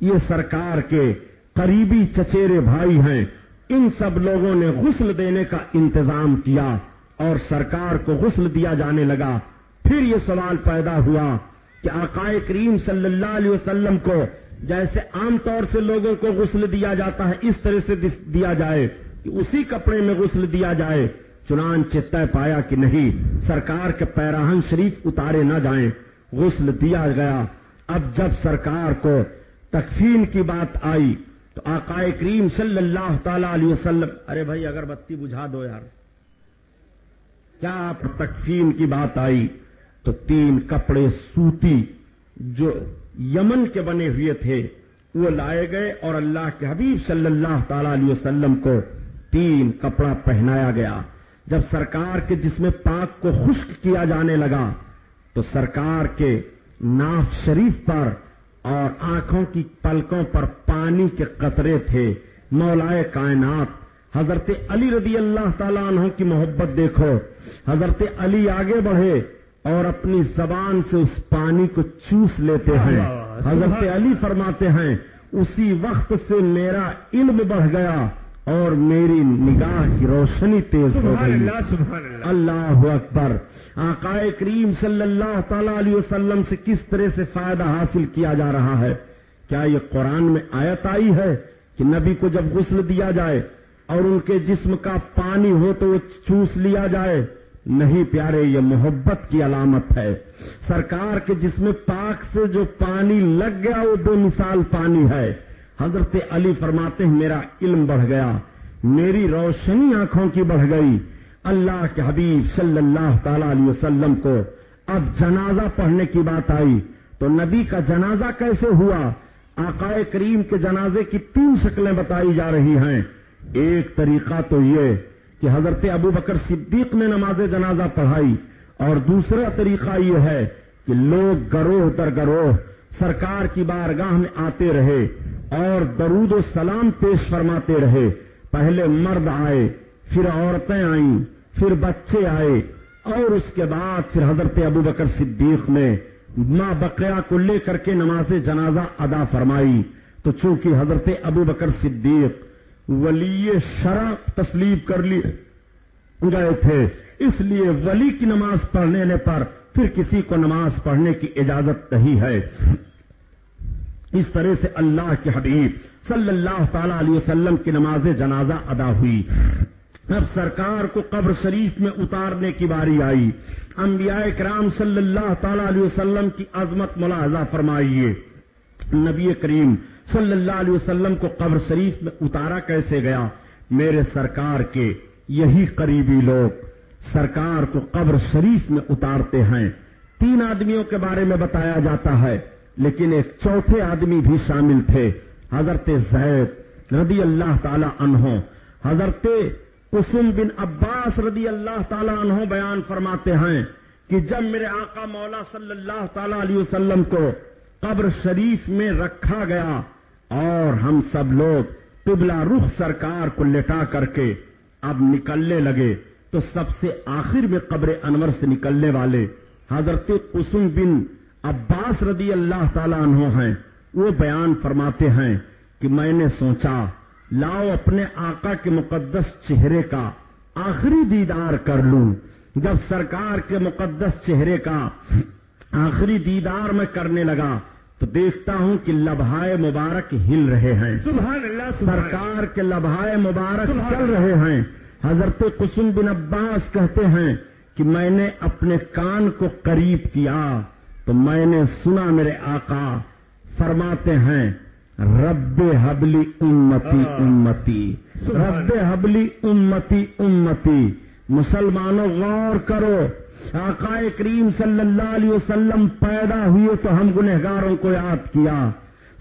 یہ سرکار کے قریبی چچیرے بھائی ہیں۔ ان سب لوگوں نے غسل دینے کا انتظام کیا اور سرکار کو غسل دیا جانے لگا۔ پھر یہ سوال پیدا ہوا کہ آقائے کریم صلی اللہ علیہ وسلم کو جیسے عام طور سے لوگوں کو غسل دیا جاتا ہے، اس طرح سے دیا جائے کہ اسی کپڑے میں غسل دیا جائے۔ چنانچہ طے پایا کہ نہیں، سرکار کے پیراہن شریف اتارے نہ جائیں، غسل دیا گیا۔ اب جب سرکار کو تکفین کی بات آئی، تو آقائے کریم صلی اللہ تعالی علیہ وسلم، ارے بھائی اگر بتی بجھا دو یار، کیا آپ تکفین کی بات آئی؟ تو تین کپڑے سوتی جو یمن کے بنے ہوئے تھے، وہ لائے گئے اور اللہ کے حبیب صلی اللہ تعالی علیہ وسلم کو تین کپڑا پہنایا گیا۔ جب سرکار کے جسم پاک کو خشک کیا جانے لگا تو سرکار کے ناف شریف پر اور آنکھوں کی پلکوں پر پانی کے قطرے تھے۔ مولائے کائنات حضرت علی رضی اللہ تعالیٰ عنہ کی محبت دیکھو۔ حضرت علی آگے بڑھے اور اپنی زبان سے اس پانی کو چوس لیتے ہیں۔ حضرت علی فرماتے ہیں اسی وقت سے میرا علم بڑھ گیا۔ اور میری نگاہ کی روشنی تیز ہو گئی۔ اللہ اکبر۔ آقائے کریم صلی اللہ تعالی علیہ وسلم سے کس طرح سے فائدہ حاصل کیا جا رہا ہے؟ کیا یہ قرآن میں آیت آئی ہے کہ نبی کو جب غسل دیا جائے اور ان کے جسم کا پانی ہو تو وہ چوس لیا جائے؟ نہیں پیارے یہ محبت کی علامت ہے۔ سرکار کے جسم پاک سے جو پانی لگ گیا وہ بے مثال پانی ہے۔ حضرت علی فرماتے ہیں، میرا علم بڑھ گیا، میری روشنی آنکھوں کی بڑھ گئی۔ اللہ کے حبیب صلی اللہ تعالی علیہ وسلم کو اب جنازہ پڑھنے کی بات آئی۔ تو نبی کا جنازہ کیسے ہوا؟ آقائے کریم کے جنازے کی تین شکلیں بتائی جا رہی ہیں۔ ایک طریقہ تو یہ کہ حضرت ابو بکر صدیق نے نماز جنازہ پڑھائی۔ اور دوسرا طریقہ یہ ہے کہ لوگ گروہ در گروہ سرکار کی بارگاہ میں آتے رہے۔ اور درود و سلام پیش فرماتے رہے۔ پہلے مرد آئے، پھر عورتیں آئیں، پھر بچے آئے، اور اس کے بعد پھر حضرت ابو بکر صدیق نے ماں بقیا کو لے کر کے نماز جنازہ ادا فرمائی۔ تو چونکہ حضرت ابو بکر صدیق ولی شرح تسلیم کر لیے گئے تھے، اس لیے ولی کی نماز پڑھنے پر پھر کسی کو نماز پڑھنے کی اجازت نہیں ہے۔ اس طرح سے اللہ کے حبیب صلی اللہ تعالی علیہ وسلم کی نماز جنازہ ادا ہوئی۔ اب سرکار کو قبر شریف میں اتارنے کی باری آئی۔ انبیاء کرام صلی اللہ تعالی علیہ وسلم کی عظمت ملاحظہ فرمائیے۔ نبی کریم صلی اللہ علیہ وسلم کو قبر شریف میں اتارا کیسے گیا؟ میرے سرکار کے یہی قریبی لوگ سرکار کو قبر شریف میں اتارتے ہیں۔ تین آدمیوں کے بارے میں بتایا جاتا ہے۔ لیکن ایک چوتھے آدمی بھی شامل تھے، حضرت زید رضی اللہ تعالی عنہ۔ حضرت قسم بن عباس رضی اللہ تعالی عنہ بیان فرماتے ہیں کہ جب میرے آقا مولا صلی اللہ تعالی علیہ وسلم کو قبر شریف میں رکھا گیا اور ہم سب لوگ قبلہ رخ سرکار کو لٹا کر کے اب نکلنے لگے، تو سب سے آخر میں قبر انور سے نکلنے والے حضرت قسم بن عباس رضی اللہ تعالیٰ عنہ ہیں۔ وہ بیان فرماتے ہیں کہ میں نے سوچا لاؤ اپنے آقا کے مقدس چہرے کا آخری دیدار کر لوں۔ جب سرکار کے مقدس چہرے کا آخری دیدار میں کرنے لگا تو دیکھتا ہوں کہ لبھائے مبارک ہل رہے ہیں۔ سبحان اللہ سرکار کے لبھائے مبارک چل رہے ہیں۔ حضرت قسم بن عباس کہتے ہیں کہ میں نے اپنے کان کو قریب کیا۔ تو میں نے سنا میرے آقا، فرماتے ہیں، رب حبلی امتی امتی۔ رب حبلی امتی امتی۔ مسلمانوں، غور کرو۔ آقا کریم صلی اللہ علیہ وسلم پیدا ہوئے تو ہم گنہگاروں کو یاد کیا۔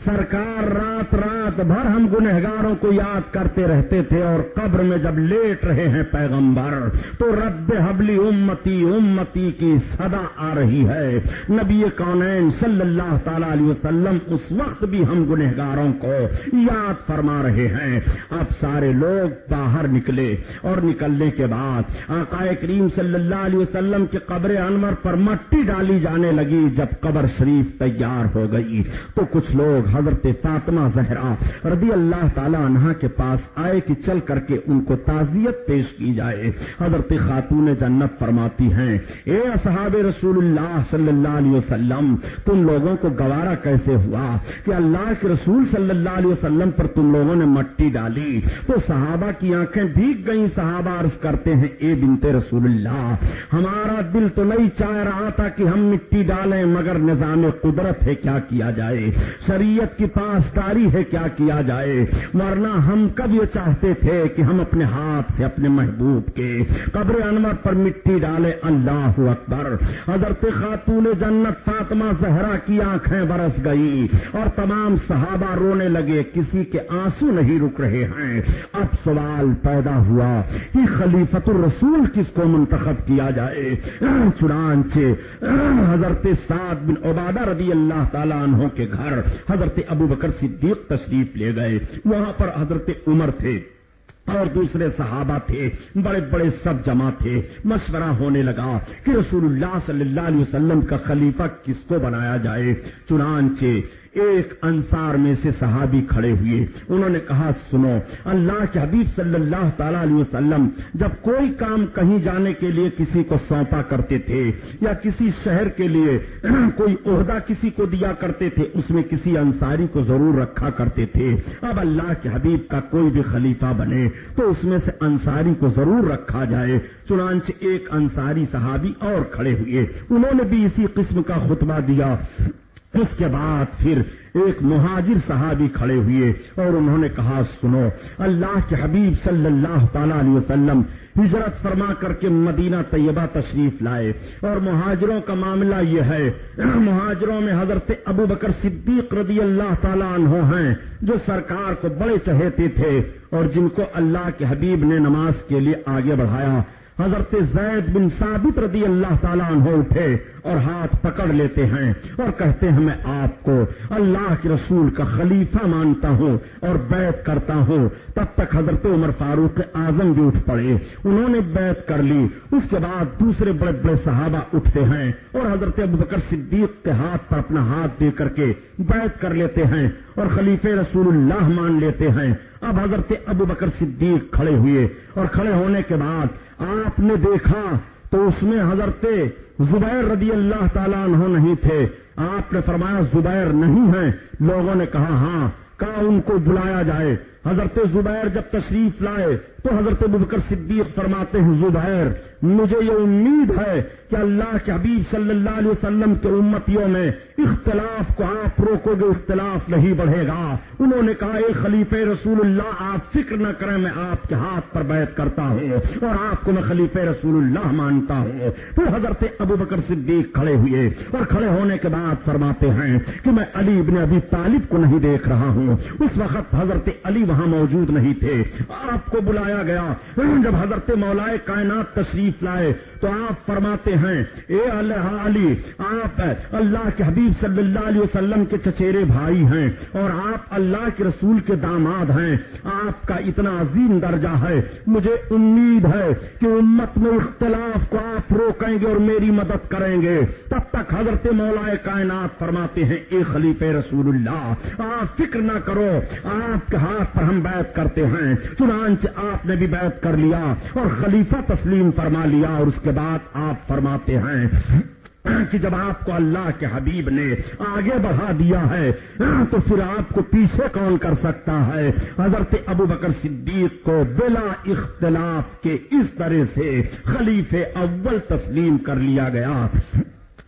سرکار رات رات بھر ہم گنہگاروں کو یاد کرتے رہتے تھے اور قبر میں جب لیٹ رہے ہیں پیغمبر، تو رب حبلی امتی امتی کی صدا آ رہی ہے۔ نبی کونین صلی اللہ تعالی علیہ وسلم اس وقت بھی ہم گنہگاروں کو یاد فرما رہے ہیں۔ اب سارے لوگ باہر نکلے اور نکلنے کے بعد آقا کریم صلی اللہ علیہ وسلم کے قبر انور پر مٹی ڈالی جانے لگی جب قبر شریف تیار ہو گئی۔ تو کچھ لوگ حضرت فاطمہ زہرا رضی اللہ تعالی عنہ کے پاس آئے کہ چل کر کے ان کو تعزیت پیش کی جائے۔ حضرت خاتون جنت فرماتی ہیں، اے اصحاب رسول اللہ صلی اللہ علیہ وسلم، تم لوگوں کو گوارا کیسے ہوا کہ اللہ کے رسول صلی اللہ علیہ وسلم پر تم لوگوں نے مٹی ڈالی؟ تو صحابہ کی آنکھیں بھیگ گئی صحابہ عرض کرتے ہیں، اے بنتے رسول اللہ، ہمارا دل تو نہیں چاہ رہا تھا کہ ہم مٹی ڈالیں، مگر نظام قدرت ہے، کیا کیا جائے؟ شریعت کی پاسداری ہے کیا کیا جائے؟ ورنہ ہم کب یہ چاہتے تھے کہ ہم اپنے ہاتھ سے اپنے محبوب کے قبر انور پر مٹی ڈالے۔ اللہ اکبر۔ حضرت خاتون جنت فاطمہ زہرا کی آنکھیں برس گئی اور تمام صحابہ رونے لگے۔ کسی کے آنسو نہیں رک رہے ہیں۔ اب سوال پیدا ہوا کہ خلیفت الرسول کس کو منتخب کیا جائے؟ چنانچہ حضرت سعد بن عبادہ رضی اللہ تعالیٰ عنہ کے گھر۔ حضرت ابو بکر صدیق تشریف لے گئے۔ وہاں پر حضرت عمر تھے اور دوسرے صحابہ تھے۔ بڑے بڑے سب جمع تھے۔ مشورہ ہونے لگا کہ رسول اللہ صلی اللہ علیہ وسلم کا خلیفہ کس کو بنایا جائے؟ چنانچہ ایک انصار میں سے صحابی کھڑے ہوئے۔ انہوں نے کہا، سنو، اللہ کے حبیب صلی اللہ تعالی علیہ وسلم جب کوئی کام کہیں جانے کے لیے کسی کو سونپا کرتے تھے یا کسی شہر کے لیے [CLEARS THROAT] کوئی عہدہ کسی کو دیا کرتے تھے، اس میں کسی انصاری کو ضرور رکھا کرتے تھے۔ اب اللہ کے حبیب کا کوئی بھی خلیفہ بنے تو اس میں سے انصاری کو ضرور رکھا جائے۔ چنانچہ ایک انصاری صحابی اور کھڑے ہوئے۔ انہوں نے بھی اسی قسم کا خطبہ دیا۔ اس کے بعد پھر ایک مہاجر صحابی کھڑے ہوئے اور انہوں نے کہا، سنو، اللہ کے حبیب صلی اللہ تعالی علیہ وسلم ہجرت فرما کر کے مدینہ طیبہ تشریف لائے اور مہاجروں کا معاملہ یہ ہے، [CLEARS THROAT] مہاجروں میں حضرت ابو بکر صدیق رضی اللہ تعالیٰ عنہ ہیں جو سرکار کو بڑے چہتے تھے اور جن کو اللہ کے حبیب نے نماز کے لیے آگے بڑھایا۔ حضرت زید بن ثابت رضی اللہ تعالیٰ عنہ اٹھے اور ہاتھ پکڑ لیتے ہیں اور کہتے ہیں، میں آپ کو اللہ کے رسول کا خلیفہ مانتا ہوں اور بیت کرتا ہوں۔ تب تک حضرت عمر فاروق اعظم بھی اٹھ پڑے۔ انہوں نے بیت کر لی۔ اس کے بعد دوسرے بڑے بڑے صحابہ اٹھتے ہیں اور حضرت ابو بکر صدیق کے ہاتھ پر اپنا ہاتھ دے کر کے بیت کر لیتے ہیں اور خلیف رسول اللہ مان لیتے ہیں۔ اب حضرت ابو بکر صدیق کھڑے ہوئے اور کھڑے ہونے کے بعد آپ نے دیکھا تو اس میں حضرت زبیر رضی اللہ تعالیٰ عنہ نہیں تھے۔ آپ نے فرمایا زبیر نہیں ہے۔ لوگوں نے کہا ہاں کہا ان کو بلایا جائے۔ حضرت زبیر جب تشریف لائے تو حضرت بکر صدیق فرماتے ہیں، زبیر، مجھے یہ امید ہے کہ اللہ کے حبیب صلی اللہ علیہ وسلم کے امتیوں میں اختلاف کو آپ روکو گے، اختلاف نہیں بڑھے گا۔ انہوں نے کہا، اے خلیف رسول اللہ، آپ فکر نہ کریں، میں آپ کے ہاتھ پر بیعت کرتا ہوں اور آپ کو میں خلیف رسول اللہ مانتا ہوں۔ پھر حضرت ابو بکر صدیق کھڑے ہوئے اور کھڑے ہونے کے بعد فرماتے ہیں کہ میں علی ابن ابی طالب کو نہیں دیکھ رہا ہوں۔ اس وقت حضرت علی وہاں موجود نہیں تھے۔ آپ کو بلایا گیا۔ جب حضرت مولائے کائنات تشریف لائے تو آپ فرماتے ہیں، اے اللہ علی، آپ اللہ کے حبیب صلی اللہ علیہ وسلم کے چچیرے بھائی ہیں اور آپ اللہ کے رسول کے داماد ہیں۔ آپ کا اتنا عظیم درجہ ہے۔ مجھے امید ہے کہ امت میں اختلاف کو آپ روکیں گے اور میری مدد کریں گے۔ تب تک حضرت مولا کائنات فرماتے ہیں، اے خلیف رسول اللہ، آپ فکر نہ کرو، آپ کے ہاتھ پر ہم بیعت کرتے ہیں، چنانچہ آپ نے بھی بیعت کر لیا اور خلیفہ تسلیم فرما لیا اور اس کے بعد آپ فرماتے ہیں کہ جب آپ کو اللہ کے حبیب نے آگے بڑھا دیا ہے، تو پھر آپ کو پیچھے کون کر سکتا ہے؟ حضرت ابو بکر صدیق کو بلا اختلاف کے اس طرح سے خلیف اول تسلیم کر لیا گیا۔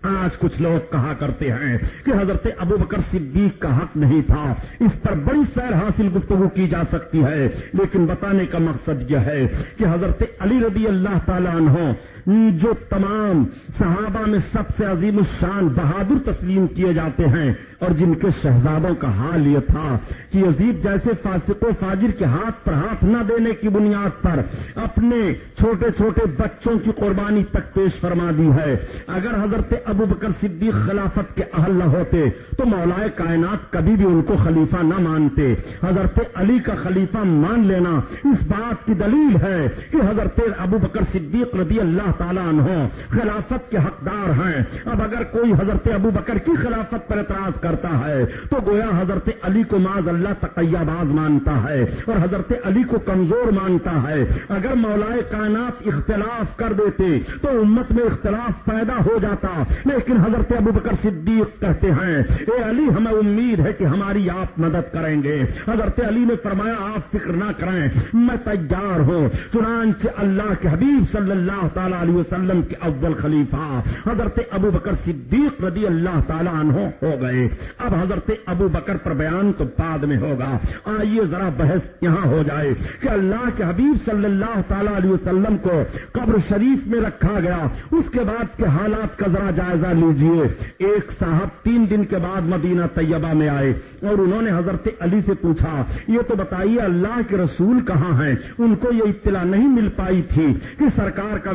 آج کچھ لوگ کہا کرتے ہیں کہ حضرت ابو بکر صدیق کا حق نہیں تھا۔ اس پر بڑی سیر حاصل گفتگو کی جا سکتی ہے، لیکن بتانے کا مقصد یہ ہے کہ حضرت علی رضی اللہ تعالیٰ عنہ جو تمام صحابہ میں سب سے عظیم الشان بہادر تسلیم کیے جاتے ہیں اور جن کے شہزادوں کا حال یہ تھا کہ عزیب جیسے فاسق و فاجر کے ہاتھ پر ہاتھ نہ دینے کی بنیاد پر اپنے چھوٹے چھوٹے بچوں کی قربانی تک پیش فرما دی ہے۔ اگر حضرت ابو بکر صدیق خلافت کے اہل نہ ہوتے تو مولائے کائنات کبھی بھی ان کو خلیفہ نہ مانتے۔ حضرت علی کا خلیفہ مان لینا اس بات کی دلیل ہے کہ حضرت ابو بکر صدیق رضی اللہ تعالیٰ عنہ خلافت کے حقدار ہیں۔ اب اگر کوئی حضرت ابو بکر کی خلافت پر اعتراض کرتا ہے، تو گویا حضرت علی کو معذ اللہ تقیہ باز مانتا ہے اور حضرت علی کو کمزور مانتا ہے۔ اگر مولائے کائنات اختلاف کر دیتے، تو امت میں اختلاف پیدا ہو جاتا۔ لیکن حضرت ابو بکر صدیق کہتے ہیں، اے علی، ہمیں امید ہے کہ ہماری آپ مدد کریں گے۔ حضرت علی نے فرمایا، آپ فکر نہ کریں، میں تیار ہوں۔ چنانچہ اللہ کے حبیب صلی اللہ تعالی علیہ وسلم کے اول خلیفہ حضرت ابو بکر صدیق رضی اللہ تعالیٰ عنہ ہو گئے۔ اب حضرت ابو بکر پر بیان تو بعد میں ہوگا۔ آئیے ذرا بحث یہاں ہو جائے کہ اللہ کے حبیب صلی اللہ تعالی علیہ وسلم کو قبر شریف میں رکھا گیا۔ اس کے بعد کے حالات کا ذرا جائزہ لیجیے۔ ایک صاحب تین دن کے بعد مدینہ طیبہ میں آئے اور انہوں نے حضرت علی سے پوچھا، یہ تو بتائیے اللہ کے رسول کہاں ہیں؟ ان کو یہ اطلاع نہیں مل پائی تھی کہ سرکار کا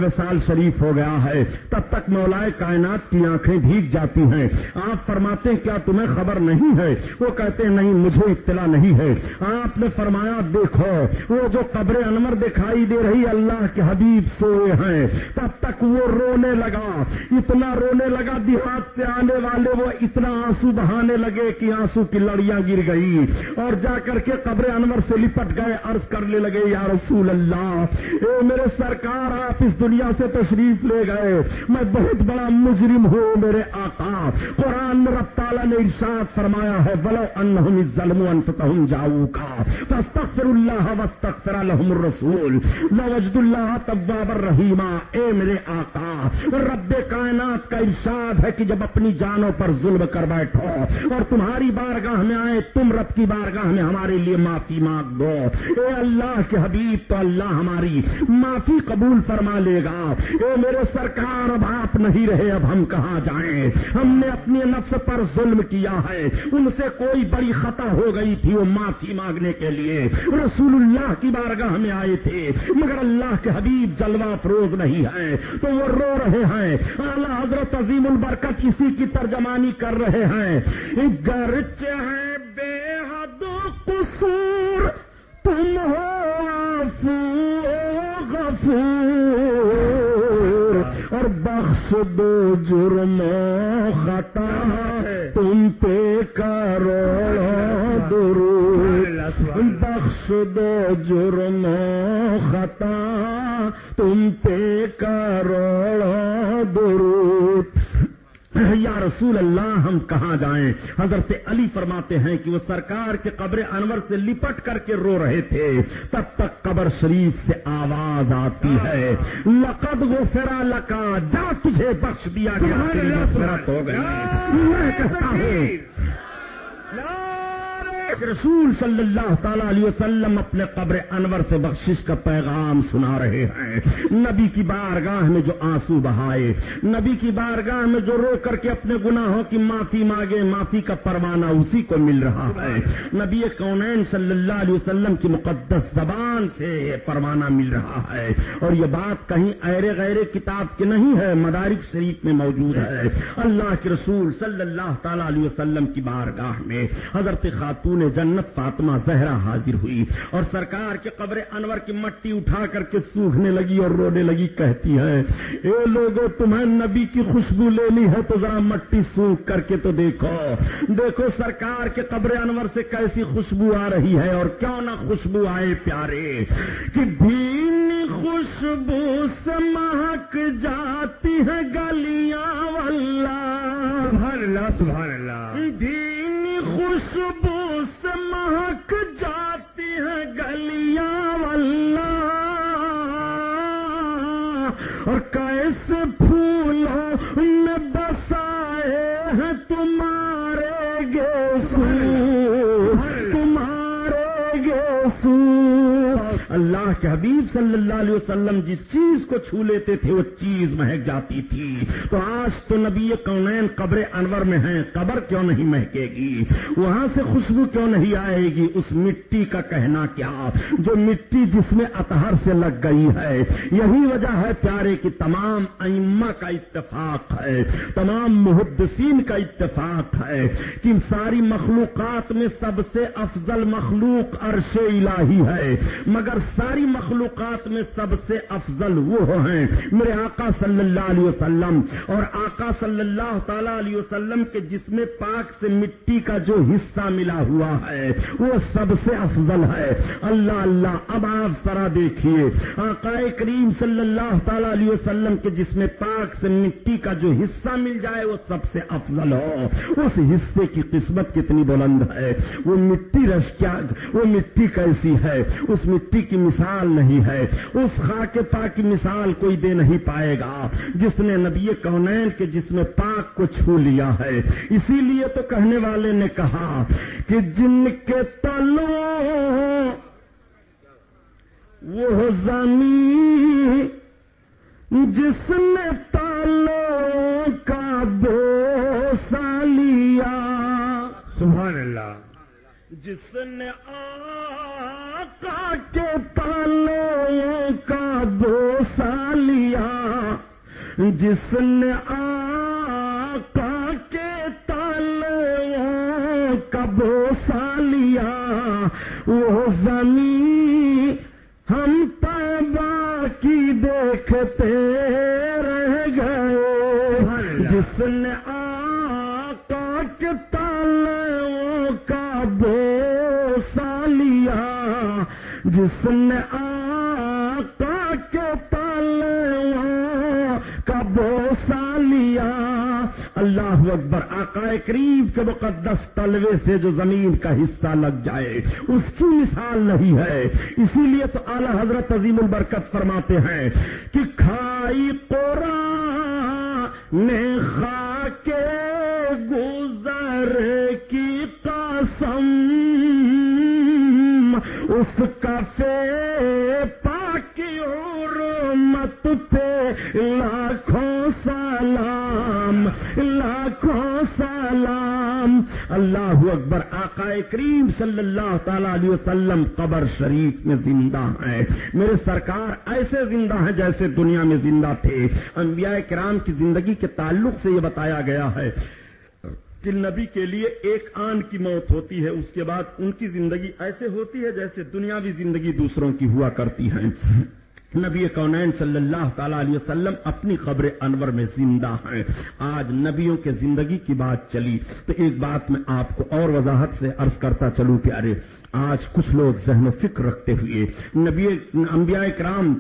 شریف ہو گیا ہے، تب تک مولائے کائنات کی آنکھیں بھیگ جاتی ہیں۔ آپ فرماتے کیا تمہیں خبر نہیں ہے؟ وہ کہتے نہیں، مجھے اطلاع نہیں ہے۔ آپ نے فرمایا، دیکھو، وہ جو قبر انور دکھائی دے رہی اللہ کے حبیب سوئے ہیں۔ تب تک وہ رونے لگا۔ اتنا رونے لگا، دیہات سے آنے والے وہ اتنا آنسو بہانے لگے کہ آنسو کی لڑیاں گر گئی۔ اور جا کر کے قبر انور سے لپٹ گئے، عرض کرنے لگے، یا رسول اللہ، اے میرے سرکار، آپ اس دنیا سے تشریف لے گئے۔ میں بہت بڑا مجرم ہوں میرے آقا۔ قرآن رب تعالیٰ نے ارشاد فرمایا ہے، ولو انہم ظلم انفسہم جاؤ کا فاستغفر اللہ واستغفر لهم الرسول۔ لوجد اللہ تواب الرحیمہ اے میرے آقا، رب کائنات کا ارشاد ہے کہ جب اپنی جانوں پر ظلم کر بیٹھو اور تمہاری بارگاہ میں آئے، تم رب کی بارگاہ میں ہمارے لیے معافی مانگ دو۔ اے اللہ کے حبیب، تو اللہ ہماری معافی قبول فرما لے گا۔ اے میرے سرکار، اب آپ نہیں رہے، اب ہم کہاں جائیں؟ ہم نے اپنے نفس پر ظلم کیا ہے۔ ان سے کوئی بڑی خطا ہو گئی تھی وہ معافی مانگنے کے لیے۔ رسول اللہ کی بارگاہ میں آئے تھے، مگر اللہ کے حبیب جلوہ فروز نہیں ہے تو وہ رو رہے ہیں۔ اعلی حضرت عظیم البرکت اسی کی ترجمانی کر رہے ہیں۔ گرچ ہے بے حد قصور۔ غفور، اور بخش دو جرم خطا، تم پہ کرو درود۔ بخش دو جرم خطا، تم پہ کرو درود۔ [CLEARS THROAT] یا رسول اللہ ہم کہاں جائیں؟ حضرت علی فرماتے ہیں کہ وہ سرکار کے قبر انور سے لپٹ کر کے رو رہے تھے۔ تب تک قبر شریف سے آواز آتی ہے۔ لقد فرا لکا جا تجھے بخش دیا گیا ہو گئی۔ میں کہتا ہوں رسول صلی اللہ تعالی علیہ وسلم اپنے قبر انور سے بخشش کا پیغام سنا رہے ہیں۔ نبی کی بارگاہ میں جو آنسو بہائے، نبی کی بارگاہ میں جو رو کر کے اپنے گناہوں کی معافی مانگے، معافی کا پروانہ اسی کو مل رہا ہے۔ نبی کونین صلی اللہ علیہ وسلم کی مقدس زبان سے فرمانا مل رہا ہے۔ اور یہ بات کہیں ایرے غیر کتاب کی نہیں ہے، مدارک شریف میں موجود ہے۔ اللہ کے رسول صلی اللہ تعالی علیہ وسلم کی بارگاہ میں حضرت خاتون جنت فاطمہ زہرا حاضر ہوئی اور سرکار کے قبر انور کی مٹی اٹھا کر کے سوکھنے لگی اور رونے لگی کہتی ہے اے لوگوں تمہیں نبی کی خوشبو لینی ہے تو ذرا مٹی سوکھ کر کے تو دیکھو۔ دیکھو سرکار کے قبر انور سے کیسی خوشبو آ رہی ہے اور کیوں نہ خوشبو آئے پیارے۔ کہ بھین خوشبو سے مہک جاتی ہے گلیاں سبحان اللہ سبحان اللہ۔ خوشبو سے مہک جاتی ہیں گلیاں واللہ اور کیسے پھولوں میں بسائے ہیں تمہارے گیسو تمہارے گیسو۔ بسا کے حبیب صلی اللہ علیہ وسلم جس چیز کو چھو لیتے تھے وہ چیز مہک جاتی تھی۔ تو آج تو نبی کونین قبر انور میں ہیں، قبر کیوں نہیں مہکے گی؟ وہاں سے خوشبو کیوں نہیں آئے گی؟ اس مٹی کا کہنا کیا؟ جو مٹی جس میں اطہر سے لگ گئی ہے۔ یہی وجہ ہے پیارے کی تمام ائمہ کا اتفاق ہے، تمام محدثین کا اتفاق ہے کہ ساری مخلوقات میں سب سے افضل مخلوق عرش الہی ہے۔ مگر ساری مخلوقات میں سب سے افضل وہ ہیں میرے آقا صلی اللہ علیہ وسلم اور آقا صلی اللہ تعالی علیہ وسلم کے جسم پاک سے مٹی کا جو حصہ ملا ہوا ہے، وہ سب سے افضل ہے۔ اللہ اللہ، اب آپ سرا دیکھیے۔ آقا کریم صلی اللہ تعالی علیہ وسلم کے جسم پاک سے مٹی کا جو حصہ مل جائے، وہ سب سے افضل ہو۔ اس حصے کی قسمت کتنی بلند ہے۔ وہ مٹی رش کیا وہ مٹی کیسی ہے؟ اس مٹی کی مثال نہیں ہے۔ اس خاک پاک کی مثال کوئی دے نہیں پائے گا۔ جس نے نبی کونین کے جسم پاک کو چھو لیا ہے۔ اسی لیے تو کہنے والے نے کہا کہ جن کے تلو وہ زمین جس نے تالوں کا بوسا لیا۔ سبحان اللہ۔ جس نے آقا کے تالوں کا بوسا لیا جس نے آقا کے تالوں کا بوسا لیا وہ زمین ہم تیبا کی دیکھتے رہ گئے۔ جس نے جس نے آقا کے تالوں کا بوسا لیا اللہ اکبر، آقا کریم کے مقدس تلوے سے جو زمین کا حصہ لگ جائے، اس کی مثال نہیں ہے۔ اسی لیے تو اعلی حضرت عظیم البرکت فرماتے ہیں کہ کھائی قورا نے خا کے گزر کی قسم۔ اس کا فے پاکی اور مت پہ لاکھوں سلام لاکھوں سلام۔ اللہ اکبر، آقا کریم صلی اللہ تعالی علیہ وسلم قبر شریف میں زندہ ہیں۔ میرے سرکار ایسے زندہ ہیں جیسے دنیا میں زندہ تھے۔ انبیاء کرام کی زندگی کے تعلق سے یہ بتایا گیا ہے کہ نبی کے لیے ایک آن کی موت ہوتی ہے، اس کے بعد ان کی زندگی ایسے ہوتی ہے جیسے دنیاوی زندگی دوسروں کی ہوا کرتی ہے۔ نبی کونین صلی اللہ تعالی علیہ وسلم اپنی خبر انور میں زندہ ہیں۔ آج نبیوں کے زندگی کی بات چلی تو ایک بات میں آپ کو اور وضاحت سے عرض کرتا چلوں پیارے، آج کچھ لوگ ذہن و فکر رکھتے ہوئے نبی انبیاء کرام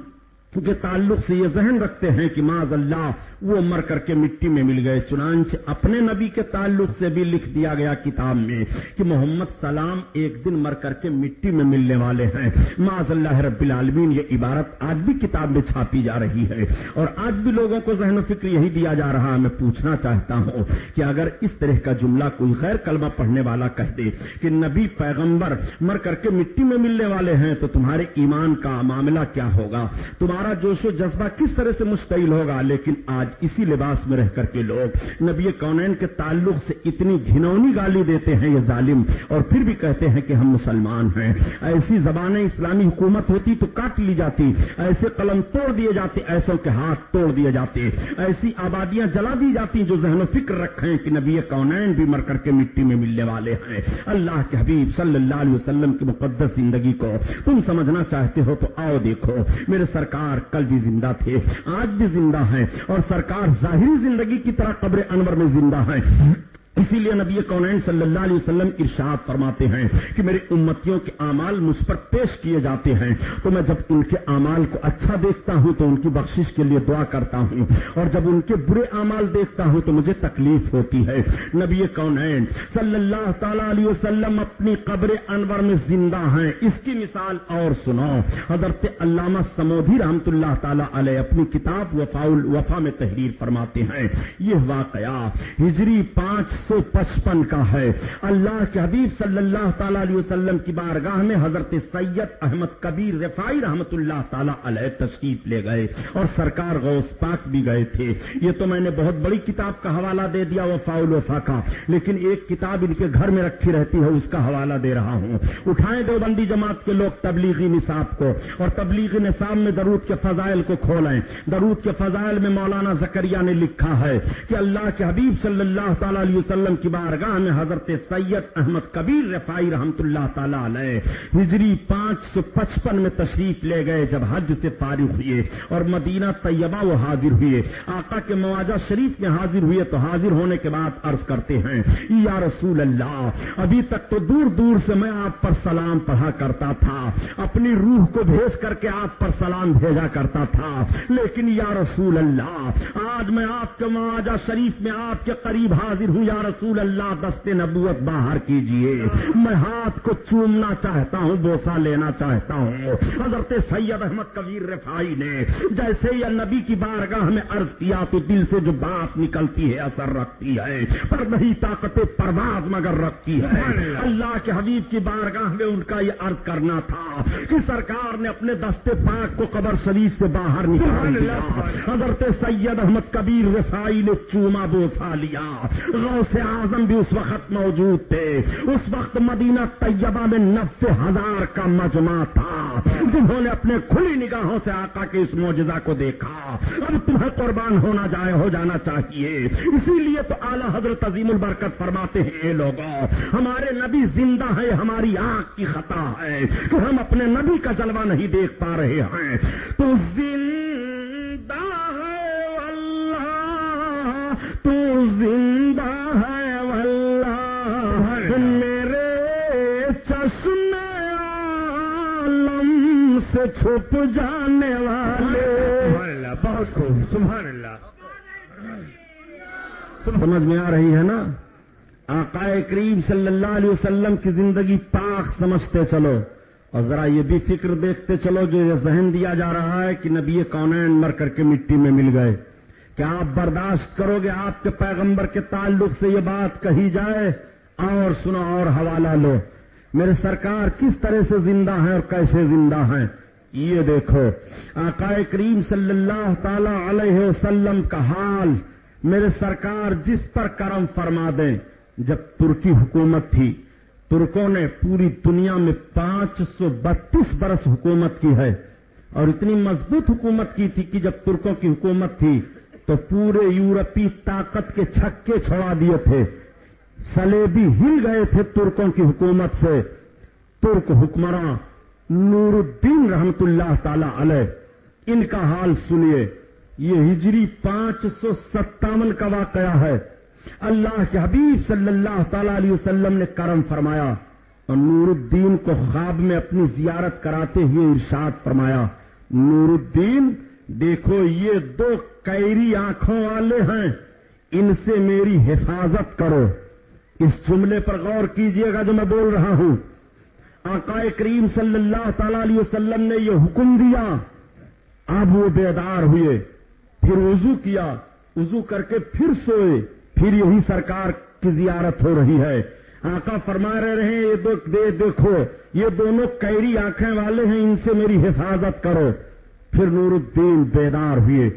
کے تعلق سے یہ ذہن رکھتے ہیں کہ معذ اللہ، وہ مر کر کے مٹی میں مل گئے۔ چنانچہ اپنے نبی کے تعلق سے بھی لکھ دیا گیا کتاب میں کہ محمد سلام ایک دن مر کر کے مٹی میں ملنے والے ہیں۔ معذ اللہ رب العالمین، یہ عبارت آج بھی کتاب میں چھاپی جا رہی ہے۔ اور آج بھی لوگوں کو ذہن و فکر یہی دیا جا رہا ہے، میں پوچھنا چاہتا ہوں کہ اگر اس طرح کا جملہ کوئی غیر کلمہ پڑھنے والا کہہ دے کہ نبی پیغمبر مر کر کے مٹی میں ملنے والے ہیں تو تمہارے ایمان کا معاملہ کیا ہوگا؟ تمہارے تمہارا جوش و جذبہ کس طرح سے مشتعل ہوگا؟ لیکن آج اسی لباس میں رہ کر کے لوگ نبی کونین کے تعلق سے اتنی گھنونی گالی دیتے ہیں یہ ظالم، اور پھر بھی کہتے ہیں کہ ہم مسلمان ہیں۔ ایسی زبانیں اسلامی حکومت ہوتی تو کاٹ لی جاتی، ایسے قلم توڑ دیے جاتے، ایسوں کے ہاتھ توڑ دیے جاتے۔ ایسی آبادیاں جلا دی جاتی جو ذہن و فکر رکھیں کہ نبی کونین بھی مر کر کے مٹی میں ملنے والے ہیں۔ اللہ کے حبیب صلی اللہ علیہ وسلم کی مقدس زندگی کو تم سمجھنا چاہتے ہو تو آؤ دیکھو۔ میرے سرکار کل بھی زندہ تھے، آج بھی زندہ ہیں اور سرکار ظاہری زندگی کی طرح قبر انور میں زندہ ہیں۔ اسی لیے نبی کونین صلی اللہ علیہ وسلم ارشاد فرماتے ہیں کہ میرے امتیوں کے اعمال مجھ پر پیش کیے جاتے ہیں۔ تو میں جب ان کے اعمال کو اچھا دیکھتا ہوں تو ان کی بخشش کے لیے دعا کرتا ہوں۔ اور جب ان کے برے اعمال دیکھتا ہوں تو مجھے تکلیف ہوتی ہے۔ نبی کونین صلی اللہ تعالی علیہ وسلم اپنی قبر انور میں زندہ ہیں۔ اس کی مثال اور سنو۔ حضرت علامہ سمودھی رحمت اللہ تعالی علیہ اپنی کتاب وفا وفا میں تحریر فرماتے ہیں۔ یہ واقعہ ہجری پانچ سو پچپن کا ہے۔ اللہ کے حبیب صلی اللہ تعالی علیہ وسلم کی بارگاہ میں حضرت سید احمد کبیر رفائی رحمت اللہ تعالی علیہ تشریف لے گئے اور سرکار غوث پاک بھی گئے تھے۔ یہ تو میں نے بہت بڑی کتاب کا حوالہ دے دیا وفا الوفا کا، لیکن ایک کتاب ان کے گھر میں رکھی رہتی ہے، اس کا حوالہ دے رہا ہوں۔ اٹھائیں دیوبندی جماعت کے لوگ تبلیغی نصاب کو اور تبلیغی نصاب میں درود کے فضائل کو کھولیں درود کے فضائل میں مولانا زکریہ نے لکھا ہے کہ اللہ کے حبیب صلی اللہ تعالی علیہ وسلم کی بارگاہ میں حضرت سید احمد کبیر رفائی رحمت اللہ تعالی علیہ ہجری پانچ سو پچپن میں تشریف لے گئے جب حج سے فارغ ہوئے اور مدینہ طیبہ وہ حاضر ہوئے۔ آقا کے مواجہ شریف میں حاضر ہوئے تو حاضر ہونے کے بعد عرض کرتے ہیں، یا رسول اللہ، ابھی تک تو دور دور سے میں آپ پر سلام پڑھا کرتا تھا۔ اپنی روح کو بھیج کر کے آپ پر سلام بھیجا کرتا تھا۔ لیکن یا رسول اللہ، آج میں آپ کے مواجہ شریف میں آپ کے قریب حاضر ہوں یا رسول اللہ دست نبوت باہر کیجیے۔ میں ہاتھ کو چومنا چاہتا ہوں بوسا لینا چاہتا ہوں۔ حضرت سید احمد کبیر رفائی نے جیسے یا نبی کی بارگاہ میں عرض کیا تو دل سے جو بات نکلتی ہے اثر رکھتی ہے۔ پر نہیں طاقت پرواز مگر رکھتی ہے۔ اللہ کے حبیب کی بارگاہ میں ان کا یہ عرض کرنا تھا کہ سرکار نے اپنے دستے پاک کو قبر شریف سے باہر نکال دیا۔ حضرت سید احمد کبیر رفائی نے چوما بوسا لیا۔ غوث اعظم بھی اس وقت موجود تھے۔ اس وقت مدینہ طیبہ میں نبے ہزار کا مجمع تھا۔ جنہوں نے اپنے کھلی نگاہوں سے آقا کے اس موجزہ کو دیکھا۔ اب تمہیں قربان ہونا جائے، ہو جانا چاہیے۔ اسی لیے تو اعلیٰ حضرت عظیم البرکت فرماتے ہیں یہ لوگوں ہمارے نبی زندہ ہے ہماری آنکھ کی خطا ہے کہ ہم اپنے نبی کا جلوہ نہیں دیکھ پا رہے ہیں۔ تو زندہ ہے تو زندہ ہے واللہ۔ میرے چشم عالم سے چھپ جانے والے۔ بہت خوب سبحان اللہ۔ سمجھ میں آ رہی ہے نا؟ آقائے کریم صلی اللہ علیہ وسلم کی زندگی پاک سمجھتے چلو۔ اور ذرا یہ بھی فکر دیکھتے چلو جو یہ ذہن دیا جا رہا ہے کہ نبی کونین مر کر کے مٹی میں مل گئے۔ کیا آپ برداشت کرو گے آپ کے پیغمبر کے تعلق سے یہ بات کہی جائے؟ اور سنو اور حوالہ لو۔ میرے سرکار کس طرح سے زندہ ہیں اور کیسے زندہ ہیں؟ یہ دیکھو۔ آقائے کریم صلی اللہ تعالی علیہ وسلم کا حال میرے سرکار جس پر کرم فرما دیں۔ جب ترکی حکومت تھی، ترکوں نے پوری دنیا میں پانچ سو بتیس برس حکومت کی ہے۔ اور اتنی مضبوط حکومت کی تھی کہ جب ترکوں کی حکومت تھی تو پورے یورپی طاقت کے چھکے چھوڑا دیے تھے۔ سلیبی ہل گئے تھے ترکوں کی حکومت سے۔ ترک حکمراں نور الدین رحمت اللہ تعالی علیہ، ان کا حال سنیے۔ یہ ہجری پانچ سو ستاون کا واقعہ ہے۔ اللہ کے حبیب صلی اللہ تعالی علیہ وسلم نے کرم فرمایا اور نور الدین کو خواب میں اپنی زیارت کراتے ہوئے ارشاد فرمایا نور الدین دیکھو یہ دو کیری آنکھوں والے ہیں، ان سے میری حفاظت کرو۔ اس جملے پر غور کیجیے گا جو میں بول رہا ہوں۔ آقائے کریم صلی اللہ تعالی علیہ وسلم نے یہ حکم دیا۔ اب وہ بیدار ہوئے، پھر وضو کیا، وضو کر کے پھر سوئے، پھر یہی سرکار کی زیارت ہو رہی ہے۔ آقا فرما رہے ہیں، یہ دو دے، دیکھو، یہ دونوں کیری آنکھیں والے ہیں، ان سے میری حفاظت کرو۔ پھر نور الدین بیدار ہوئے۔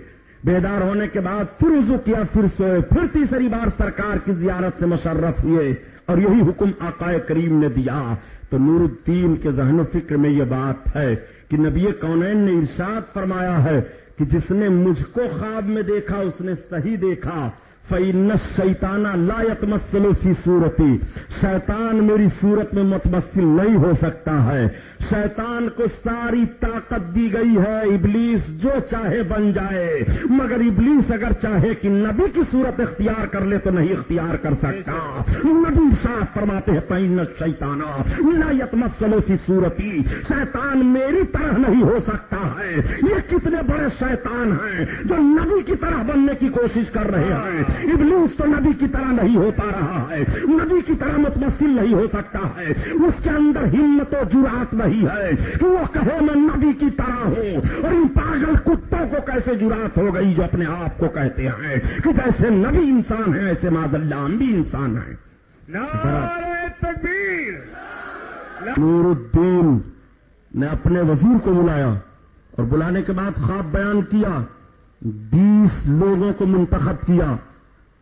بیدار ہونے کے بعد پھر وضو کیا، پھر سوئے، پھر تیسری بار سرکار کی زیارت سے مشرف ہوئے اور یہی حکم آقائے کریم نے دیا۔ تو نور الدین کے ذہن و فکر میں یہ بات ہے کہ نبی کونین نے ارشاد فرمایا ہے کہ جس نے مجھ کو خواب میں دیکھا، اس نے صحیح دیکھا۔ فعن شیتانہ لایت مسلو فی صورتی شیطان میری صورت میں متمثل نہیں ہو سکتا ہے۔ شیطان کو ساری طاقت دی گئی ہے، ابلیس جو چاہے بن جائے۔ مگر ابلیس اگر چاہے کہ نبی کی صورت اختیار کر لے تو نہیں اختیار کر سکتا۔ نبی صاف فرماتے ہیں پین شیتانہ لایت مسلو فی صورتی شیطان میری طرح نہیں ہو سکتا ہے۔ یہ کتنے بڑے شیطان ہیں جو نبی کی طرح بننے کی کوشش کر رہے ہیں۔ ابلیس تو نبی کی طرح نہیں ہوتا رہا ہے۔ نبی کی طرح متمثل نہیں ہو سکتا ہے۔ اس کے اندر ہمت و جرات نہیں ہے۔ کہ وہ کہے میں نبی کی طرح ہوں۔ اور ان پاگل کتوں کو کیسے جرات ہو گئی جو اپنے آپ کو کہتے ہیں کہ جیسے نبی انسان ہے ایسے ماد اللہ بھی انسان ہے تکبیر۔ نور الدین نے اپنے وزیر کو بلایا اور بلانے کے بعد خواب بیان کیا بیس لوگوں کو منتخب کیا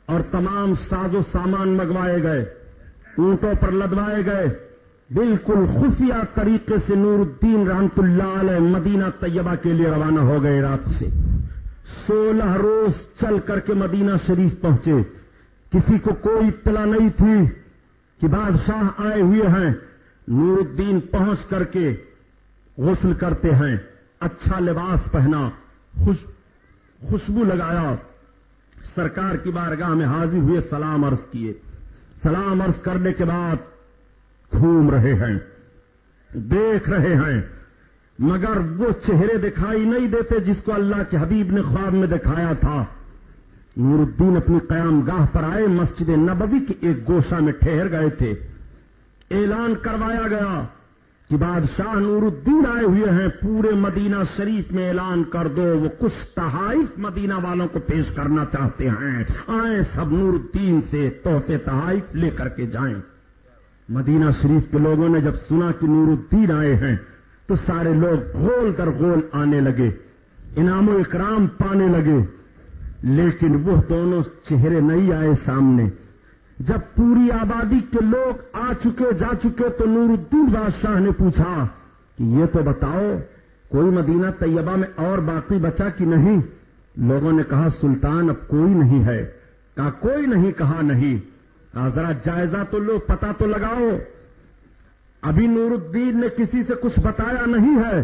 اور تمام ساز و سامان منگوائے گئے اونٹوں پر لدوائے گئے۔ بالکل خفیہ طریقے سے نور الدین رحمت اللہ علیہ مدینہ طیبہ کے لیے روانہ ہو گئے رات سے۔ سولہ روز چل کر کے مدینہ شریف پہنچے۔ کسی کو کوئی اطلاع نہیں تھی کہ بادشاہ آئے ہوئے ہیں۔ نور الدین پہنچ کر کے غسل کرتے ہیں۔ اچھا لباس پہنا۔ خوش خوشبو لگایا۔ سرکار کی بارگاہ میں حاضر ہوئے، سلام عرض کیے۔ سلام عرض کرنے کے بعد گھوم رہے ہیں، دیکھ رہے ہیں، مگر وہ چہرے دکھائی نہیں دیتے جس کو اللہ کے حبیب نے خواب میں دکھایا تھا۔ نور الدین اپنی قیام گاہ پر آئے، مسجد نبوی کے ایک گوشہ میں ٹھہر گئے تھے۔ اعلان کروایا گیا کہ بادشاہ نور الدین آئے ہوئے ہیں، پورے مدینہ شریف میں اعلان کر دو، وہ کچھ تحائف مدینہ والوں کو پیش کرنا چاہتے ہیں۔ آئیں سب نور الدین سے تحفے تحائف لے کر کے جائیں۔ مدینہ شریف کے لوگوں نے جب سنا کہ نور الدین آئے ہیں، تو سارے لوگ گول در گول آنے لگے، انعام و اکرام پانے لگے، لیکن وہ دونوں چہرے نہیں آئے سامنے۔ جب پوری آبادی کے لوگ آ چکے، جا چکے، تو نور الدین بادشاہ نے پوچھا کہ یہ تو بتاؤ، کوئی مدینہ طیبہ میں اور باقی بچا کہ نہیں؟ لوگوں نے کہا، سلطان اب کوئی نہیں ہے۔ کہا کوئی نہیں کہا نہیں۔ ذرا جائزہ تو لو پتا تو لگاؤ۔ ابھی نور الدین نے کسی سے کچھ بتایا نہیں ہے۔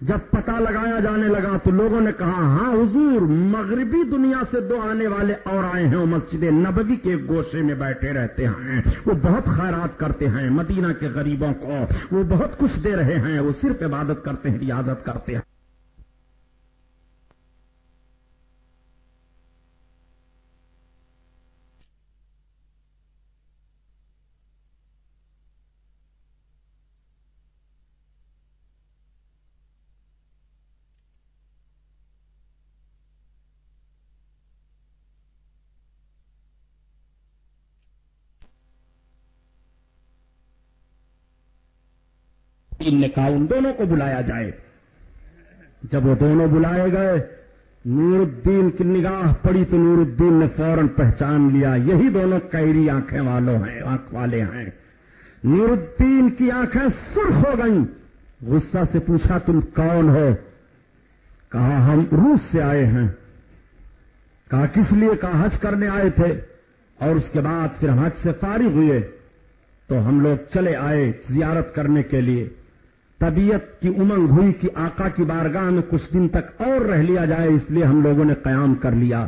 جب پتہ لگایا جانے لگا تو لوگوں نے کہا ہاں حضور، مغربی دنیا سے دو آنے والے اور آئے ہیں، وہ مسجد نبوی کے گوشے میں بیٹھے رہتے ہیں۔ وہ بہت خیرات کرتے ہیں مدینہ کے غریبوں کو۔ وہ بہت کچھ دے رہے ہیں، وہ صرف عبادت کرتے ہیں، ریاضت کرتے ہیں۔ نے کہا ان دونوں کو بلایا جائے۔ جب وہ دونوں بلائے گئے، نور الدین کی نگاہ پڑی تو نور الدین نے فوراً پہچان لیا، یہی دونوں کیری آنکھیں والوں ہیں، آنکھ والے ہیں۔ نور الدین کی آنکھیں سرخ ہو گئیں۔ غصہ سے پوچھا، تم کون ہو؟ کہا، ہم روس سے آئے ہیں۔ کہا، کس لیے؟ کہا، حج کرنے آئے تھے۔ اور اس کے بعد پھر ہم حج سے فارغ ہوئے۔ تو ہم لوگ چلے آئے زیارت کرنے کے لیے۔ طبیعت کی امنگ ہوئی کہ آقا کی بارگاہ میں کچھ دن تک اور رہ لیا جائے، اس لیے ہم لوگوں نے قیام کر لیا۔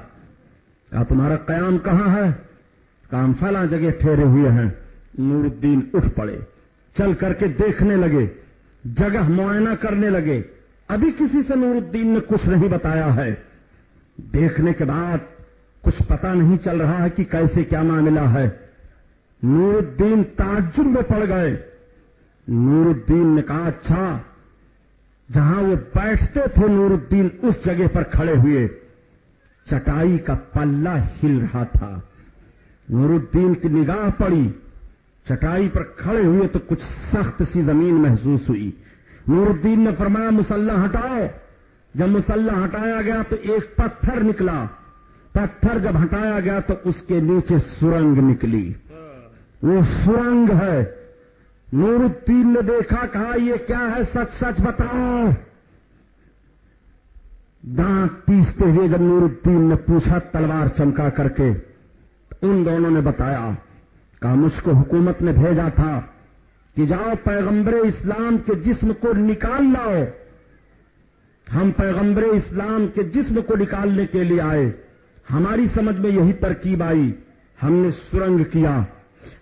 کہا، تمہارا قیام کہاں ہے؟ کام فلاں جگہ ٹھہرے ہوئے ہیں۔ نور الدین اٹھ پڑے۔ چل کر کے دیکھنے لگے۔ جگہ معائنہ کرنے لگے۔ ابھی کسی سے نور الدین نے کچھ نہیں بتایا ہے۔ دیکھنے کے بعد کچھ پتا نہیں چل رہا ہے کہ کیسے کیا معاملہ ہے۔ نور الدین تعجب میں پڑ گئے۔ نور الدین نے کہا اچھا جہاں وہ بیٹھتے تھے نور الدین اس جگہ پر کھڑے ہوئے، چٹائی کا پلہ ہل رہا تھا۔ نور الدین کی نگاہ پڑی، چٹائی پر کھڑے ہوئے تو کچھ سخت سی زمین محسوس ہوئی۔ نور الدین نے فرمایا، مسلح ہٹاؤ۔ جب مسلح ہٹایا گیا تو ایک پتھر نکلا۔ پتھر جب ہٹایا گیا تو اس کے نیچے سرنگ نکلی۔ وہ سرنگ ہے۔ نور الدین نے دیکھا، کہا، یہ کیا ہے؟ سچ سچ بتاؤ۔ دانت پیستے ہوئے جب نور الدین نے پوچھا، تلوار چمکا کر کے ان دونوں نے بتایا، کہا، مجھ کو حکومت نے بھیجا تھا کہ جاؤ پیغمبر اسلام کے جسم کو نکال لاؤ۔ ہم پیغمبر اسلام کے جسم کو نکالنے کے لیے آئے۔ ہماری سمجھ میں یہی ترکیب آئی۔ ہم نے سرنگ کیا۔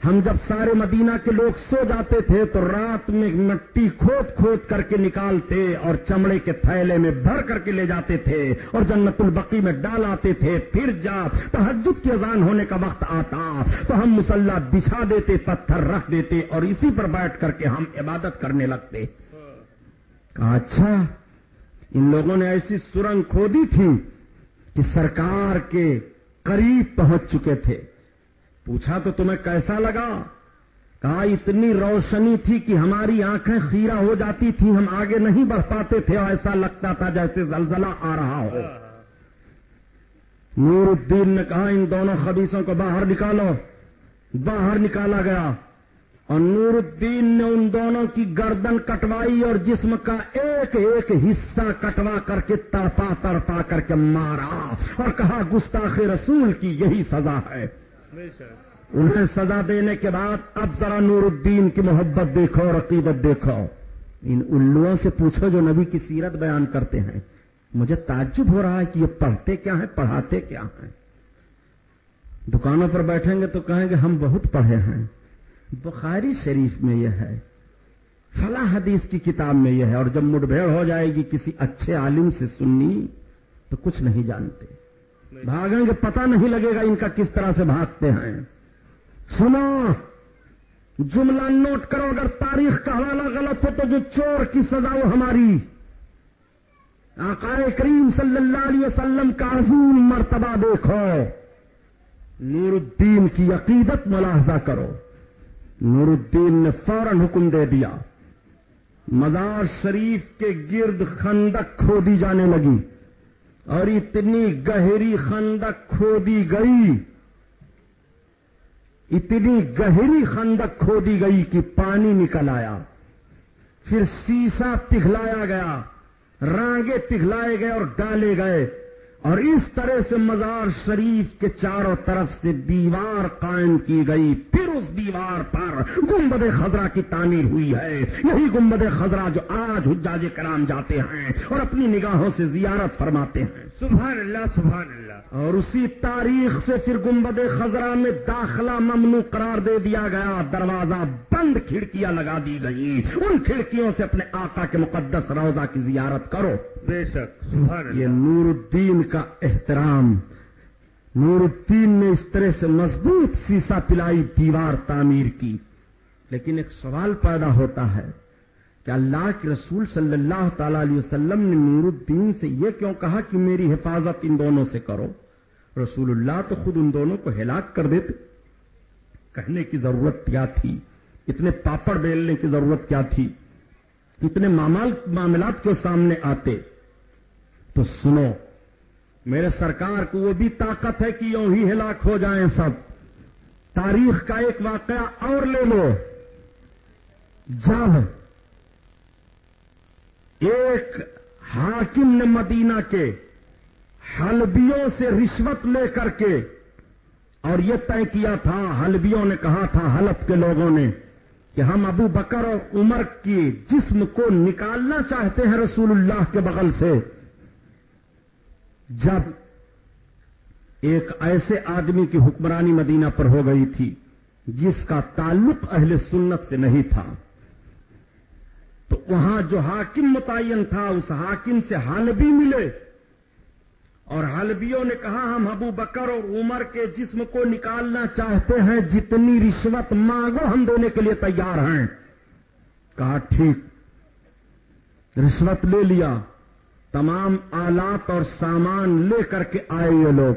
ہم جب سارے مدینہ کے لوگ سو جاتے تھے تو رات میں مٹی کھود کھود کر کے نکالتے اور چمڑے کے تھیلے میں بھر کر کے لے جاتے تھے اور جنت البقی میں ڈال آتے تھے، پھر جا تحجد کی اذان ہونے کا وقت آتا، تو ہم مسلح بچھا دیتے، پتھر رکھ دیتے اور اسی پر بیٹھ کر کے ہم عبادت کرنے لگتے۔ کہا اچھا ان لوگوں نے ایسی سرنگ کھودی تھی کہ سرکار کے قریب پہنچ چکے تھے۔ پوچھا تو تمہیں کیسا لگا؟ کہا، اتنی روشنی تھی کہ ہماری آنکھیں خیرہ ہو جاتی تھی ہم آگے نہیں بڑھ پاتے تھے ایسا لگتا تھا جیسے زلزلہ آ رہا ہو۔ نور الدین نے کہا، ان دونوں خبیصوں کو باہر نکالو۔ باہر نکالا گیا۔ اور نور الدین نے ان دونوں کی گردن کٹوائی اور جسم کا ایک ایک حصہ کٹوا کر کے تڑپا تڑپا کر کے مارا۔ اور کہا، گستاخ رسول کی یہی سزا ہے۔ انہیں سزا دینے کے بعد اب ذرا نور الدین کی محبت دیکھو اور عقیدت دیکھو۔ ان الوؤں سے پوچھو جو نبی کی سیرت بیان کرتے ہیں۔ مجھے تعجب ہو رہا ہے کہ یہ پڑھتے کیا ہیں، پڑھاتے کیا ہیں۔ دکانوں پر بیٹھیں گے تو کہیں گے ہم بہت پڑھے ہیں۔ بخاری شریف میں یہ ہے۔ فلاں حدیث کی کتاب میں یہ ہے۔ اور جب مٹبھیڑ ہو جائے گی کسی اچھے عالم سے سننی تو کچھ نہیں جانتے۔ بھاگیں گے، پتہ نہیں لگے گا ان کا کس طرح سے بھاگتے ہیں۔ سنو، جملہ نوٹ کرو، اگر تاریخ کا حوالہ غلط ہو تو جو چور کی سزا وہ ہماری۔ آقائے کریم صلی اللہ علیہ وسلم کا عظیم مرتبہ دیکھو۔ نور الدین کی عقیدت ملاحظہ کرو۔ نور الدین نے فوراً حکم دے دیا۔ مزار شریف کے گرد خندق کھودی جانے لگی۔ اور اتنی گہری خندق کھودی گئی، اتنی گہری خندق کھودی گئی کہ پانی نکل آیا۔ پھر سیسا پگھلایا گیا، رانگے پگھلائے گئے اور ڈالے گئے۔ اور اس طرح سے مزار شریف کے چاروں طرف سے دیوار قائم کی گئی، پھر اس دیوار پر گمبد خزرہ کی تعمیر ہوئی ہے۔ یہی گمبد خزرہ جو آج حجاج کرام جاتے ہیں اور اپنی نگاہوں سے زیارت فرماتے ہیں۔ سبحان اللہ سبحان اللہ۔ اور اسی تاریخ سے پھر گمبد خزرہ میں داخلہ ممنوع قرار دے دیا گیا دروازہ بند کھڑکیاں لگا دی گئی ان کھڑکیوں سے اپنے آقا کے مقدس روزہ کی زیارت کرو۔ بے شک سبحان اللہ۔ یہ نور الدین کا احترام۔ نور الدین نے اس طرح سے مضبوط سیسا پلائی دیوار تعمیر کی۔ لیکن ایک سوال پیدا ہوتا ہے کہ اللہ کے رسول صلی اللہ تعالی علیہ وسلم نے نور الدین سے یہ کیوں کہا کہ میری حفاظت ان دونوں سے کرو؟ رسول اللہ تو خود ان دونوں کو ہلاک کر دیتے۔ کہنے کی ضرورت کیا تھی؟ اتنے پاپڑ بیلنے کی ضرورت کیا تھی؟ اتنے معاملات کے سامنے آتے۔ تو سنو، میرے سرکار کو وہ بھی طاقت ہے کہ یوں ہی ہلاک ہو جائیں سب۔ تاریخ کا ایک واقعہ اور لے لو۔ جب ایک حاکم نے مدینہ کے حلبیوں سے رشوت لے کر کے، اور یہ طے کیا تھا، حلبیوں نے کہا تھا حلب کے لوگوں نے، کہ ہم ابو بکر اور عمر کی جسم کو نکالنا چاہتے ہیں رسول اللہ کے بغل سے۔ جب ایک ایسے آدمی کی حکمرانی مدینہ پر ہو گئی تھی، جس کا تعلق اہل سنت سے نہیں تھا۔ تو وہاں جو حاکم متعین تھا، اس حاکم سے حلبی ملے۔ اور حلبیوں نے کہا، ہم ابو بکر اور عمر کے جسم کو نکالنا چاہتے ہیں، جتنی رشوت مانگو ہم دینے کے لیے تیار ہیں۔ کہا، ٹھیک۔ رشوت لے لیا۔ تمام آلات اور سامان لے کر کے آئے یہ لوگ۔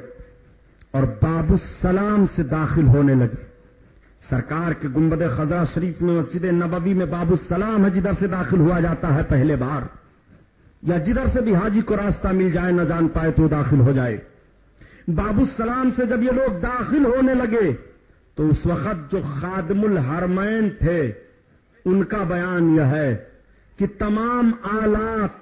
اور باب السلام سے داخل ہونے لگے۔ سرکار کے گنبد خزرہ شریف میں مسجد نبوی میں باب السلام ہے، جدھر سے داخل ہوا جاتا ہے پہلے بار۔ یا جدھر سے بھی حاجی کو راستہ مل جائے، نہ جان پائے تو داخل ہو جائے۔ باب السلام سے جب یہ لوگ داخل ہونے لگے، تو اس وقت جو خادم الحرمین تھے، ان کا بیان یہ ہے کہ تمام آلات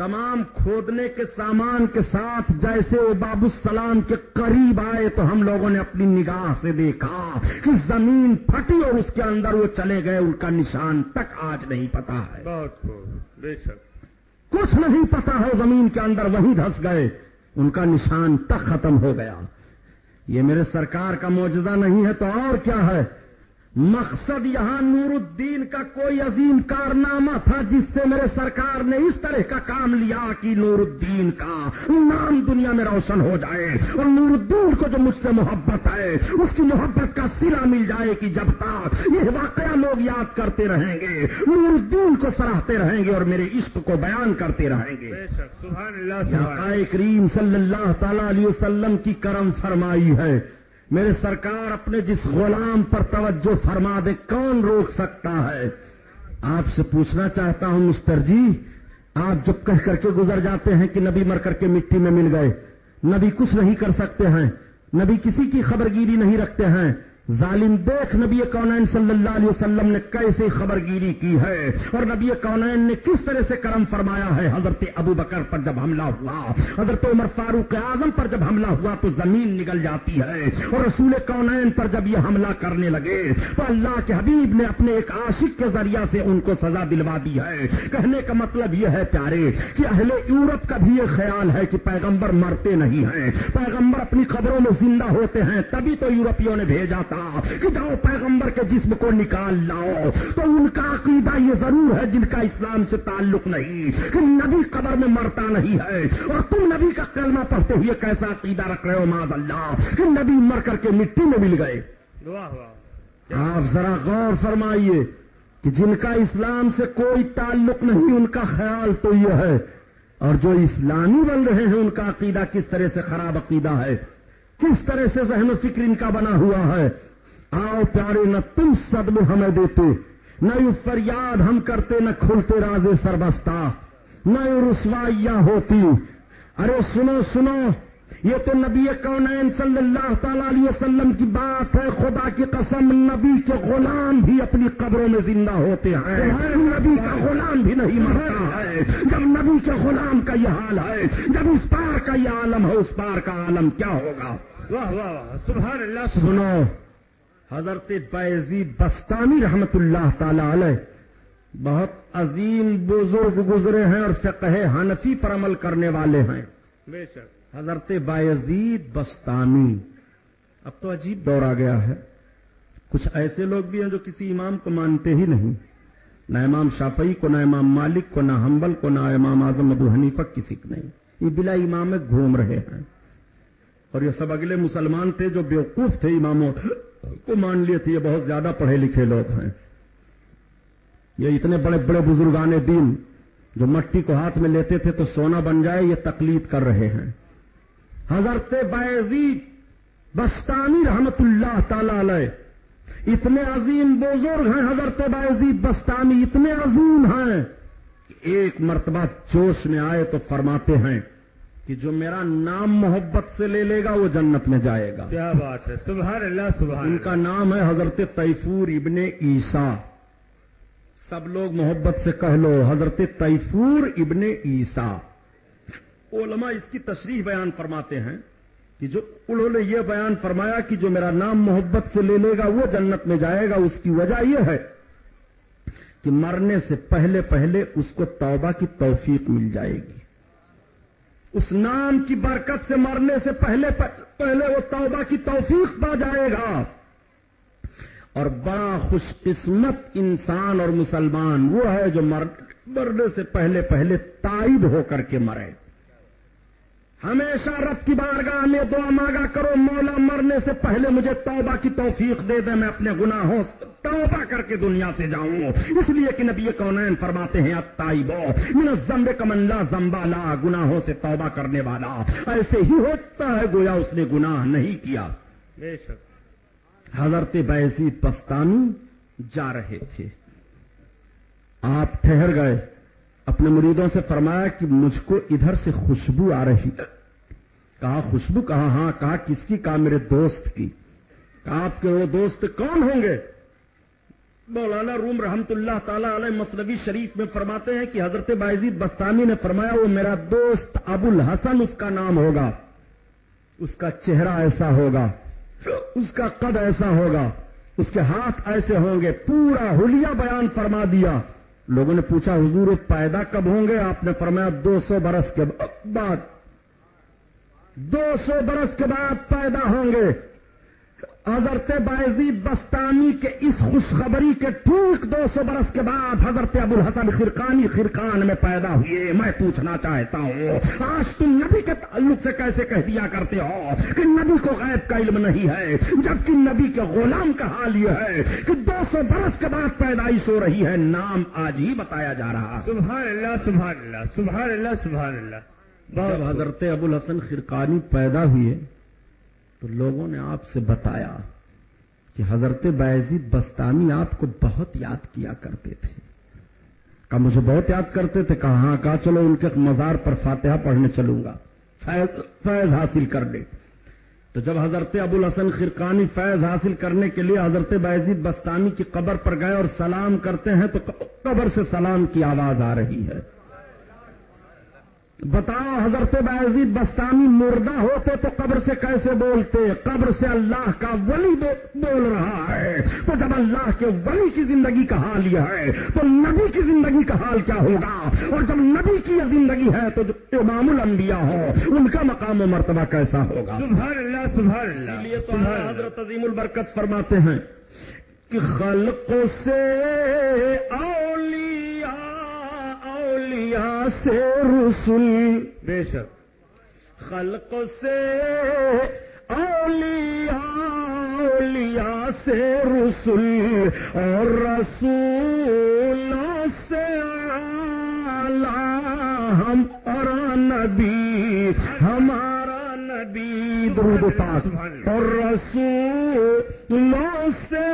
تمام کھودنے کے سامان کے ساتھ جیسے وہ باب السلام کے قریب آئے تو ہم لوگوں نے اپنی نگاہ سے دیکھا کہ زمین پھٹی اور اس کے اندر وہ چلے گئے ان کا نشان تک آج نہیں پتا ہے۔ بہت بے شک۔ کچھ نہیں پتا ہے زمین کے اندر وہی دھس گئے۔ ان کا نشان تک ختم ہو گیا۔ یہ میرے سرکار کا معجزہ نہیں ہے تو اور کیا ہے؟ مقصد یہاں نور الدین کا کوئی عظیم کارنامہ تھا جس سے میرے سرکار نے اس طرح کا کام لیا کہ نور الدین کا نام دنیا میں روشن ہو جائے اور نور الدین کو جو مجھ سے محبت ہے اس کی محبت کا سلا مل جائے کہ جب تک یہ واقعہ لوگ یاد کرتے رہیں گے نور الدین کو سراہتے رہیں گے اور میرے عشق کو بیان کرتے رہیں گے۔ سبحان اللہ کریم صلی اللہ تعالی علیہ وسلم کی کرم فرمائی ہے۔ میرے سرکار اپنے جس غلام پر توجہ فرما دے، کون روک سکتا ہے؟ آپ سے پوچھنا چاہتا ہوں، مستر جی آپ جب کہہ کر کے گزر جاتے ہیں کہ نبی مر کر کے مٹی میں مل گئے، نبی کچھ نہیں کر سکتے ہیں، نبی کسی کی خبر گیری نہیں رکھتے ہیں۔ ظالم دیکھ نبی کونین صلی اللہ علیہ وسلم نے کیسے خبر گیری کی ہے اور نبی کونین نے کس طرح سے کرم فرمایا ہے حضرت ابو بکر پر جب حملہ ہوا؟ حضرت عمر فاروق اعظم پر جب حملہ ہوا تو زمین نگل جاتی ہے اور رسول کونین پر جب یہ حملہ کرنے لگے تو اللہ کے حبیب نے اپنے ایک عاشق کے ذریعہ سے ان کو سزا دلوا دی ہے۔ کہنے کا مطلب یہ ہے پیارے کہ اہل یورپ کا بھی یہ خیال ہے کہ پیغمبر مرتے نہیں ہیں۔ پیغمبر اپنی خبروں میں زندہ ہوتے ہیں، تبھی تو یورپیوں نے بھیجا تھا۔ کہ جاؤ پیغمبر کے جسم کو نکال لاؤ۔ تو ان کا عقیدہ یہ ضرور ہے جن کا اسلام سے تعلق نہیں کہ نبی قبر میں مرتا نہیں ہے۔ اور تم نبی کا کلمہ پڑھتے ہوئے کیسا عقیدہ رکھ رہے ہو ماض اللہ؟ کہ نبی مر کر کے مٹی میں مل گئے۔ آپ ذرا غور فرمائیے کہ جن کا اسلام سے کوئی تعلق نہیں ان کا خیال تو یہ ہے۔ اور جو اسلامی بن رہے ہیں ان کا عقیدہ کس طرح سے خراب عقیدہ ہے؟ کس طرح سے ذہن و فکر ان کا بنا ہوا ہے؟ آؤ پیارے نہ تم صدم ہمیں دیتے نہ یوں فریاد ہم کرتے نہ کھلتے رازے سربستہ نہ یوں رسوائیاں ہوتی۔ ارے سنو سنو یہ تو نبی کونین صلی اللہ تعالی علیہ وسلم کی بات ہے خدا کی قسم نبی کے غلام بھی اپنی قبروں میں زندہ ہوتے ہیں۔ نبی کا غلام بھی نہیں مرتا۔ ہے جب نبی کے غلام کا یہ حال ہے جب اس پار کا یہ عالم ہے اس پار کا عالم کیا ہوگا؟ واہ واہ سبحان اللہ۔ سنو حضرت بیزی بستانی رحمت اللہ تعالی علیہ بہت عظیم بزرگ گزرے ہیں اور فقہ حنفی پر عمل کرنے والے ہیں۔ بے شک۔ حضرت بایزید بستانی۔ اب تو عجیب دور آ گیا ہے۔ کچھ ایسے لوگ بھی ہیں جو کسی امام کو مانتے ہی نہیں۔ نہ امام شافعی کو نہ امام مالک کو نہ حنبل کو نہ امام اعظم ابو حنیفہ کسی کو نہیں۔ یہ بلا امام گھوم رہے ہیں۔ اور یہ سب اگلے مسلمان تھے جو بیوقوف تھے اماموں۔ کو مان لیے تھے یہ بہت زیادہ پڑھے لکھے لوگ ہیں۔ یہ اتنے بڑے بڑے بزرگان دین جو مٹی کو ہاتھ میں لیتے تھے تو سونا بن جائے، یہ تقلید کر رہے ہیں۔ حضرت بایزید بستانی رحمت اللہ تعالی علیہ، اتنے عظیم بزرگ ہیں حضرت بایزید بستانی، اتنے عظیم ہیں کہ ایک مرتبہ جوش میں آئے تو فرماتے ہیں کہ جو میرا نام محبت سے لے لے گا وہ جنت میں جائے گا۔ کیا بات ہے؟ سبحان اللہ سبحان ان کا نام ہے حضرت تیفور ابن عیسا سب لوگ محبت سے کہہ لو حضرت تیفور ابن عیسا علماء اس کی تشریح بیان فرماتے ہیں کہ جو انہوں نے یہ بیان فرمایا کہ جو میرا نام محبت سے لے لے گا وہ جنت میں جائے گا اس کی وجہ یہ ہے کہ مرنے سے پہلے پہلے اس کو توبہ کی توفیق مل جائے گی۔ اس نام کی برکت سے مرنے سے پہلے پہلے وہ توبہ کی توفیق پا جائے گا۔ اور بڑا خوش قسمت انسان اور مسلمان وہ ہے جو مرنے سے پہلے پہلے تائب ہو کر کے مرے۔ ہمیشہ رب کی بارگاہ میں دعا مانگا کرو مولا مرنے سے پہلے مجھے توبہ کی توفیق دے دے میں اپنے گناہوں سے توبہ کر کے دنیا سے جاؤں۔ اس لیے کہ نبی کونین فرماتے ہیں تائبو من زمبے کمنلا زمبالا گناہوں سے توبہ کرنے والا۔ ایسے ہی ہوتا ہے گویا اس نے گناہ نہیں کیا۔ بے شک۔ حضرت بیزید پستانی جا رہے تھے۔ آپ ٹھہر گئے۔ اپنے مریدوں سے فرمایا کہ مجھ کو ادھر سے خوشبو آ رہی کہا، خوشبو کہا ہاں کہا، کس کی؟ کہا، میرے دوست کی۔ کہا، آپ کے وہ دوست کون ہوں گے؟ مولانا روم رحمت اللہ تعالی علیہ مسلوی شریف میں فرماتے ہیں کہ حضرت باعزید بستانی نے فرمایا، وہ میرا دوست ابو الحسن، اس کا نام ہوگا۔ اس کا چہرہ ایسا ہوگا، اس کا قد ایسا ہوگا، اس کے ہاتھ ایسے ہوں گے۔ پورا ہولیا بیان فرما دیا۔ لوگوں نے پوچھا، حضور پیدا کب ہوں گے؟ آپ نے فرمایا، دو سو برس کے بعد۔ دو سو برس کے بعد پیدا ہوں گے۔ حضرت باعزید بستانی کے اس خوشخبری کے ٹھیک دو سو برس کے بعد حضرت ابو الحسن خرقانی خرقان میں پیدا ہوئے۔ میں پوچھنا چاہتا ہوں آج تم نبی کے تعلق سے کیسے کہہ دیا کرتے ہو کہ نبی کو غیب کا علم نہیں ہے جبکہ نبی کے غلام کا حال یہ ہے کہ دو سو برس کے بعد پیدائش ہو رہی ہے۔ نام آج ہی بتایا جا رہا۔ سبحان اللہ سبحان اللہ سبحان اللہ سبحان اللہ۔ جب حضرت ابو الحسن خرقانی پیدا ہوئے تو لوگوں نے آپ سے بتایا کہ حضرت بیزید بستانی آپ کو بہت یاد کیا کرتے تھے۔ کہا، مجھے بہت یاد کرتے تھے۔ کہا ہاں کہا، چلو ان کے مزار پر فاتحہ پڑھنے چلوں گا۔ فیض فیض حاصل کر لے۔ تو جب حضرت ابو الحسن خرقانی فیض حاصل کرنے کے لیے حضرت بیزید بستانی کی قبر پر گئے اور سلام کرتے ہیں، تو قبر سے سلام کی آواز آ رہی ہے۔ بتاؤ حضرت باعزید بستانی مردہ ہوتے تو قبر سے کیسے بولتے؟ قبر سے اللہ کا ولی بول رہا ہے۔ تو جب اللہ کے ولی کی زندگی کا حال یہ ہے تو نبی کی زندگی کا حال کیا ہوگا؟ اور جب نبی کی یہ زندگی ہے تو جو امام الانبیاء ہو ان کا مقام و مرتبہ کیسا ہوگا؟ سبحان اللہ سبحان اللہ لیے تو حضرت عظیم البرکت فرماتے ہیں کہ خلقوں سے اولیاء اولیاء سے رسول۔ بے شک۔ خلق سے اولیاء اولیاء سے رسول۔ اور رسولوں سے ہم، اور نبی، ہمارا نبی۔ درود پاک۔ اور رسولوں سے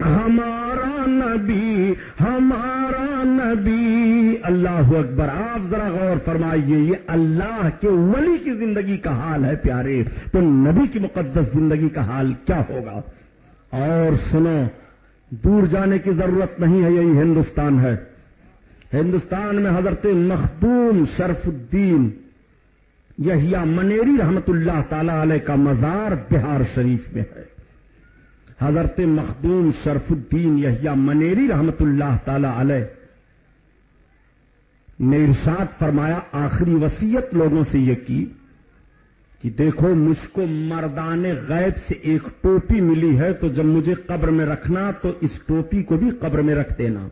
ہمارا نبی ہمارا نبی۔ اللہ اکبر، آپ ذرا غور فرمائیے، یہ اللہ کے ولی کی زندگی کا حال ہے پیارے۔ تو نبی کی مقدس زندگی کا حال کیا ہوگا؟ اور سنو، دور جانے کی ضرورت نہیں ہے، یہی ہندوستان ہے۔ ہندوستان میں حضرت مخدوم شرف الدین یحییٰ منیری رحمت اللہ تعالی علیہ کا مزار بہار شریف میں ہے۔ حضرت مخدوم شرف الدین یحییٰ منیری رحمت اللہ تعالی علیہ نے ارشاد فرمایا، آخری وسیعت لوگوں سے یہ کی کہ دیکھو، مجھ کو مردان غیب سے ایک ٹوپی ملی ہے، تو جب مجھے قبر میں رکھنا، تو اس ٹوپی کو بھی قبر میں رکھ دینا۔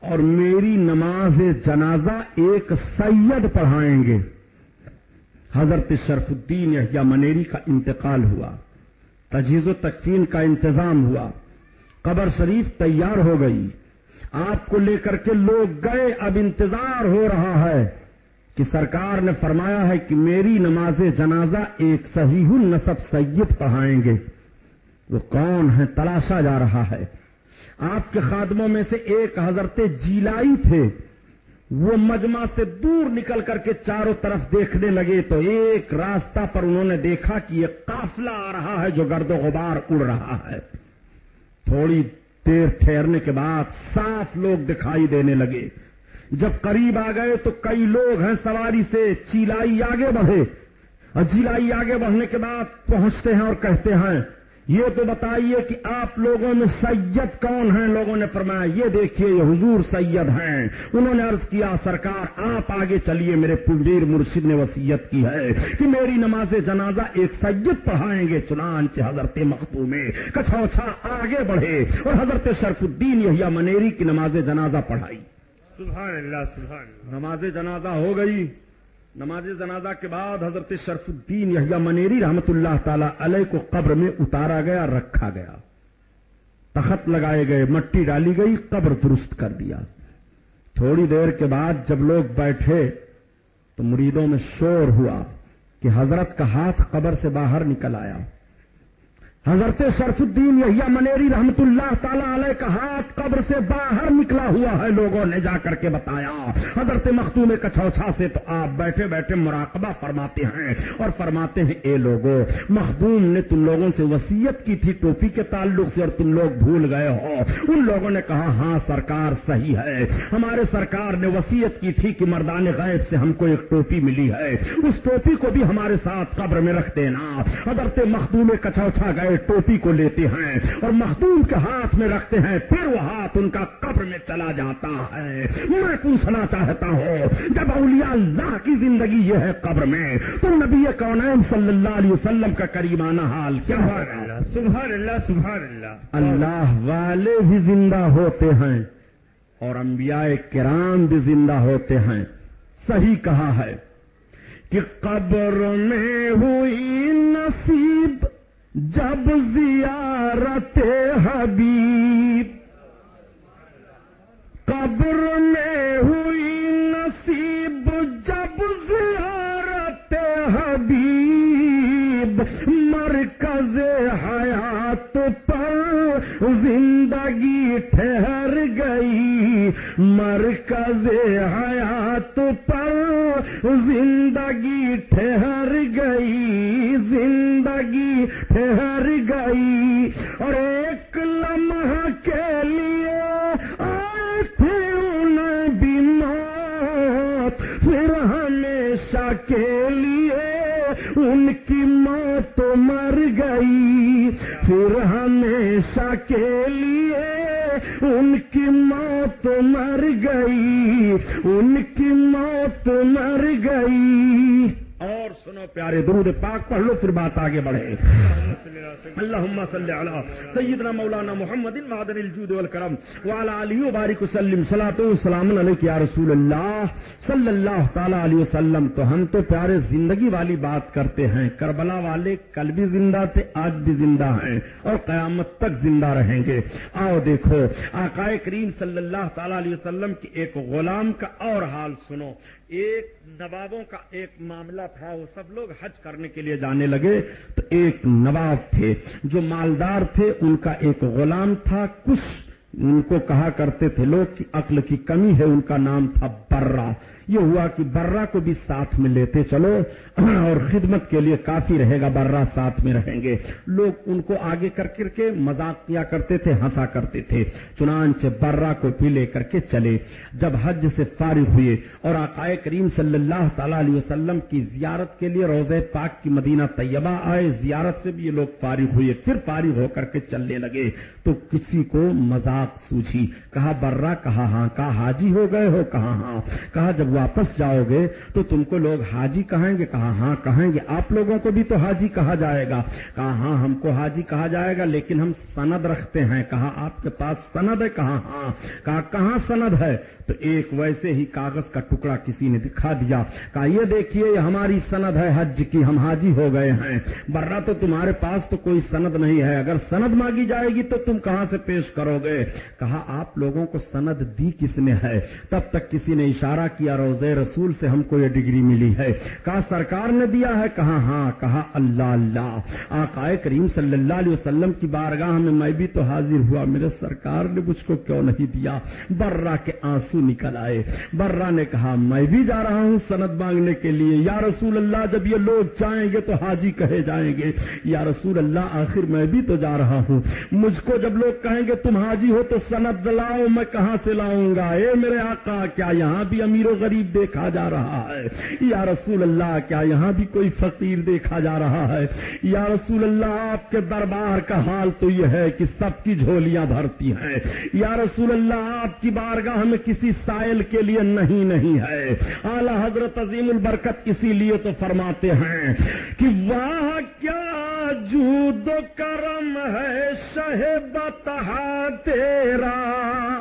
اور میری نماز جنازہ ایک سید پڑھائیں گے۔ حضرت شرف الدین یا منیری کا انتقال ہوا۔ تجہیز و تکفین کا انتظام ہوا۔ قبر شریف تیار ہو گئی۔ آپ کو لے کر کے لوگ گئے۔ اب انتظار ہو رہا ہے کہ سرکار نے فرمایا ہے کہ میری نماز جنازہ ایک صحیح النصب سید پڑھائیں گے۔ وہ کون ہے؟ تلاشا جا رہا ہے۔ آپ کے خادموں میں سے ایک حضرت جیلائی تھے۔ وہ مجمع سے دور نکل کر کے چاروں طرف دیکھنے لگے تو ایک راستہ پر انہوں نے دیکھا کہ یہ قافلہ آ رہا ہے جو گرد و غبار اڑ رہا ہے۔ تھوڑی دیر ٹھہرنے کے بعد صاف لوگ دکھائی دینے لگے۔ جب قریب آ گئے تو کئی لوگ ہیں سواری سے چیلائی آگے بڑھے۔ اور چیلائی آگے بڑھنے کے بعد پہنچتے ہیں اور کہتے ہیں یہ تو بتائیے کہ آپ لوگوں میں سید کون ہیں؟ لوگوں نے فرمایا یہ دیکھیے یہ حضور سید ہیں۔ انہوں نے عرض کیا سرکار آپ آگے چلیے میرے پنجیر مرشد نے وسیعت کی ہے کہ میری نماز جنازہ ایک سید پڑھائیں گے چنانچہ حضرت مختو میں کچھوچھا آگے بڑھے اور حضرت شرف الدین یہ منیری کی نماز جنازہ پڑھائی۔ سبحان اللہ سبحان اللہ۔ نماز جنازہ ہو گئی۔ نماز جنازہ کے بعد حضرت شرف الدین یحییٰ منیری رحمت اللہ تعالی علیہ کو قبر میں اتارا گیا، رکھا گیا۔ تخت لگائے گئے، مٹی ڈالی گئی، قبر درست کر دیا۔ تھوڑی دیر کے بعد جب لوگ بیٹھے تو مریدوں میں شور ہوا کہ حضرت کا ہاتھ قبر سے باہر نکل آیا۔ حضرت شرف الدین یحییٰ منیری رحمت اللہ تعالی علیہ کا ہاتھ قبر سے باہر نکلا ہوا ہے، لوگوں نے جا کر کے بتایا۔ حضرت مختوم کچھوچھا سے تو آپ بیٹھے بیٹھے مراقبہ فرماتے ہیں اور فرماتے ہیں، اے لوگوں مخدوم نے تم لوگوں سے وسیعت کی تھی ٹوپی کے تعلق سے اور تم لوگ بھول گئے ہو۔ ان لوگوں نے کہا ہاں سرکار صحیح ہے۔ ہمارے سرکار نے وسیعت کی تھی کہ مردان غیب سے ہم کو ایک ٹوپی ملی ہے۔ اس ٹوپی کو بھی ہمارے ساتھ قبر میں رکھ دینا۔ حضرت مخدوم کچھوچھا گئے گئے ٹوپی کو لیتے ہیں اور مخدوم کے ہاتھ میں رکھتے ہیں پھر وہ ہاتھ ان کا قبر میں چلا جاتا ہے۔ میں پوچھنا چاہتا ہوں جب اولیاء اللہ کی زندگی یہ ہے قبر میں تو نبی کون صلی اللہ علیہ وسلم کا کریمانہ حال کیا اللہ سبحان اللہ سبحان اللہ۔ اللہ والے بھی زندہ ہوتے ہیں اور انبیاء کرام بھی زندہ ہوتے ہیں۔ صحیح کہا ہے کہ قبر میں ہوئی نصیب۔ جب زیارت حبیب قبر میں ہوئی نصیب، جب زیارت حبیب مرکز حیات پر زندگی ٹھہر گئی، مرکز حیات پر زندگی ٹھہر ٹھہر گئی اور سنو درود پاک پڑھ لو، پھر بات آگے بڑھے۔ اللهم صل على سيدنا مولانا محمد معدن الجود والكرم وعلى اله وبارك وسلم صلاه والسلام عليك يا رسول اللہ۔ صلی اللہ تعالی علیہ وسلم، تو ہم تو پیارے زندگی والی بات کرتے ہیں۔ کربلا والے کل بھی زندہ تھے، آج بھی زندہ ہیں اور قیامت تک زندہ رہیں گے۔ آؤ دیکھو، آقائے کریم صلی اللہ تعالی علیہ وسلم کی ایک غلام کا اور حال سنو۔ ایک نوابوں کا ایک معاملہ تھا، وہ سب لوگ حج کرنے کے لیے جانے لگے۔ تو ایک نواب تھے، جو مالدار تھے، ان کا ایک غلام تھا کچھ ان کو کہا کرتے تھے لوگ کی عقل کی کمی ہے، ان کا نام تھا برا یہ ہوا کہ برا کو بھی ساتھ میں لیتے چلو [CLEARS THROAT] اور خدمت کے لیے کافی رہے گا برا ساتھ میں رہیں گے۔ لوگ ان کو آگے کر کر کے مذاق کیا کرتے تھے، ہنسا کرتے تھے۔ چنانچہ برا کو بھی لے کر کے چلے۔ جب حج سے فارغ ہوئے اور آقائے کریم صلی اللہ تعالی علیہ وسلم کی زیارت کے لیے روزہ پاک کی مدینہ طیبہ آئے، زیارت سے بھی یہ لوگ فارغ ہوئے، پھر فارغ ہو کر کے چلنے لگے۔ تو کسی کو مذاق سوچی کہا برا کہا ہاں کہا، حاجی ہو گئے ہو، کہا ہاں۔ کہا، جب واپس جاؤ گے تو تم کو لوگ حاجی کہیں گے، کہا ہاں کہیں گے۔ آپ لوگوں کو بھی تو حاجی کہا جائے گا۔ کہا ہاں ہم کو حاجی کہا جائے گا، لیکن ہم سند رکھتے ہیں۔ کہا، آپ کے پاس سند ہے؟ کہا ہاں۔ کہا، کہاں سند ہے؟ تو ایک ویسے ہی کاغذ کا ٹکڑا کسی نے دکھا دیا کہا، یہ دیکھیے، یہ ہماری سند ہے، حج کی ہم حاجی ہو گئے ہیں۔ برا تو تمہارے پاس تو کوئی سند نہیں ہے۔ اگر سند مانگی جائے گی تو تم کہاں سے پیش کرو گے؟ کہا، آپ لوگوں کو سند دی کس نے ہے؟ تب تک کسی نے اشارہ کیا روز رسول سے ہم کو یہ ڈگری ملی ہے۔ کہا، سرکار نے دیا ہے؟ کہا ہاں۔ کہا، اللہ اللہ۔ آقائے کریم صلی اللہ علیہ وسلم کی بارگاہ میں میں بھی تو حاضر ہوا، میرے سرکار نے مجھ کو کیوں نہیں دیا؟ برا کے آنسو نکل آئے۔ برا نے کہا، میں بھی جا رہا ہوں سند مانگنے کے لیے۔ یا رسول اللہ، جب یہ لوگ چاہیں گے تو حاجی کہے جائیں گے۔ یا رسول اللہ، آخر میں بھی تو جا رہا ہوں۔ مجھ کو جب لوگ کہیں گے تم حاجی ہو تو سند لاؤ، میں کہاں سے لاؤں گا؟ اے میرے آقا، کیا یہاں بھی امیر و غریب دیکھا جا رہا ہے؟ یا رسول اللہ، کیا یہاں بھی کوئی فقیر دیکھا جا رہا ہے؟ یا رسول اللہ، آپ کے دربار کا حال تو یہ ہے کہ سب کی جھولیاں بھرتی ہیں۔ یا رسول اللہ، آپ کی بارگاہ میں کسی سائل کے لیے نہیں نہیں ہے۔ اعلی حضرت عظیم البرکت اسی لیے تو فرماتے ہیں کہ واہ کیا جود و کرم ہے شہ بتہا تیرا۔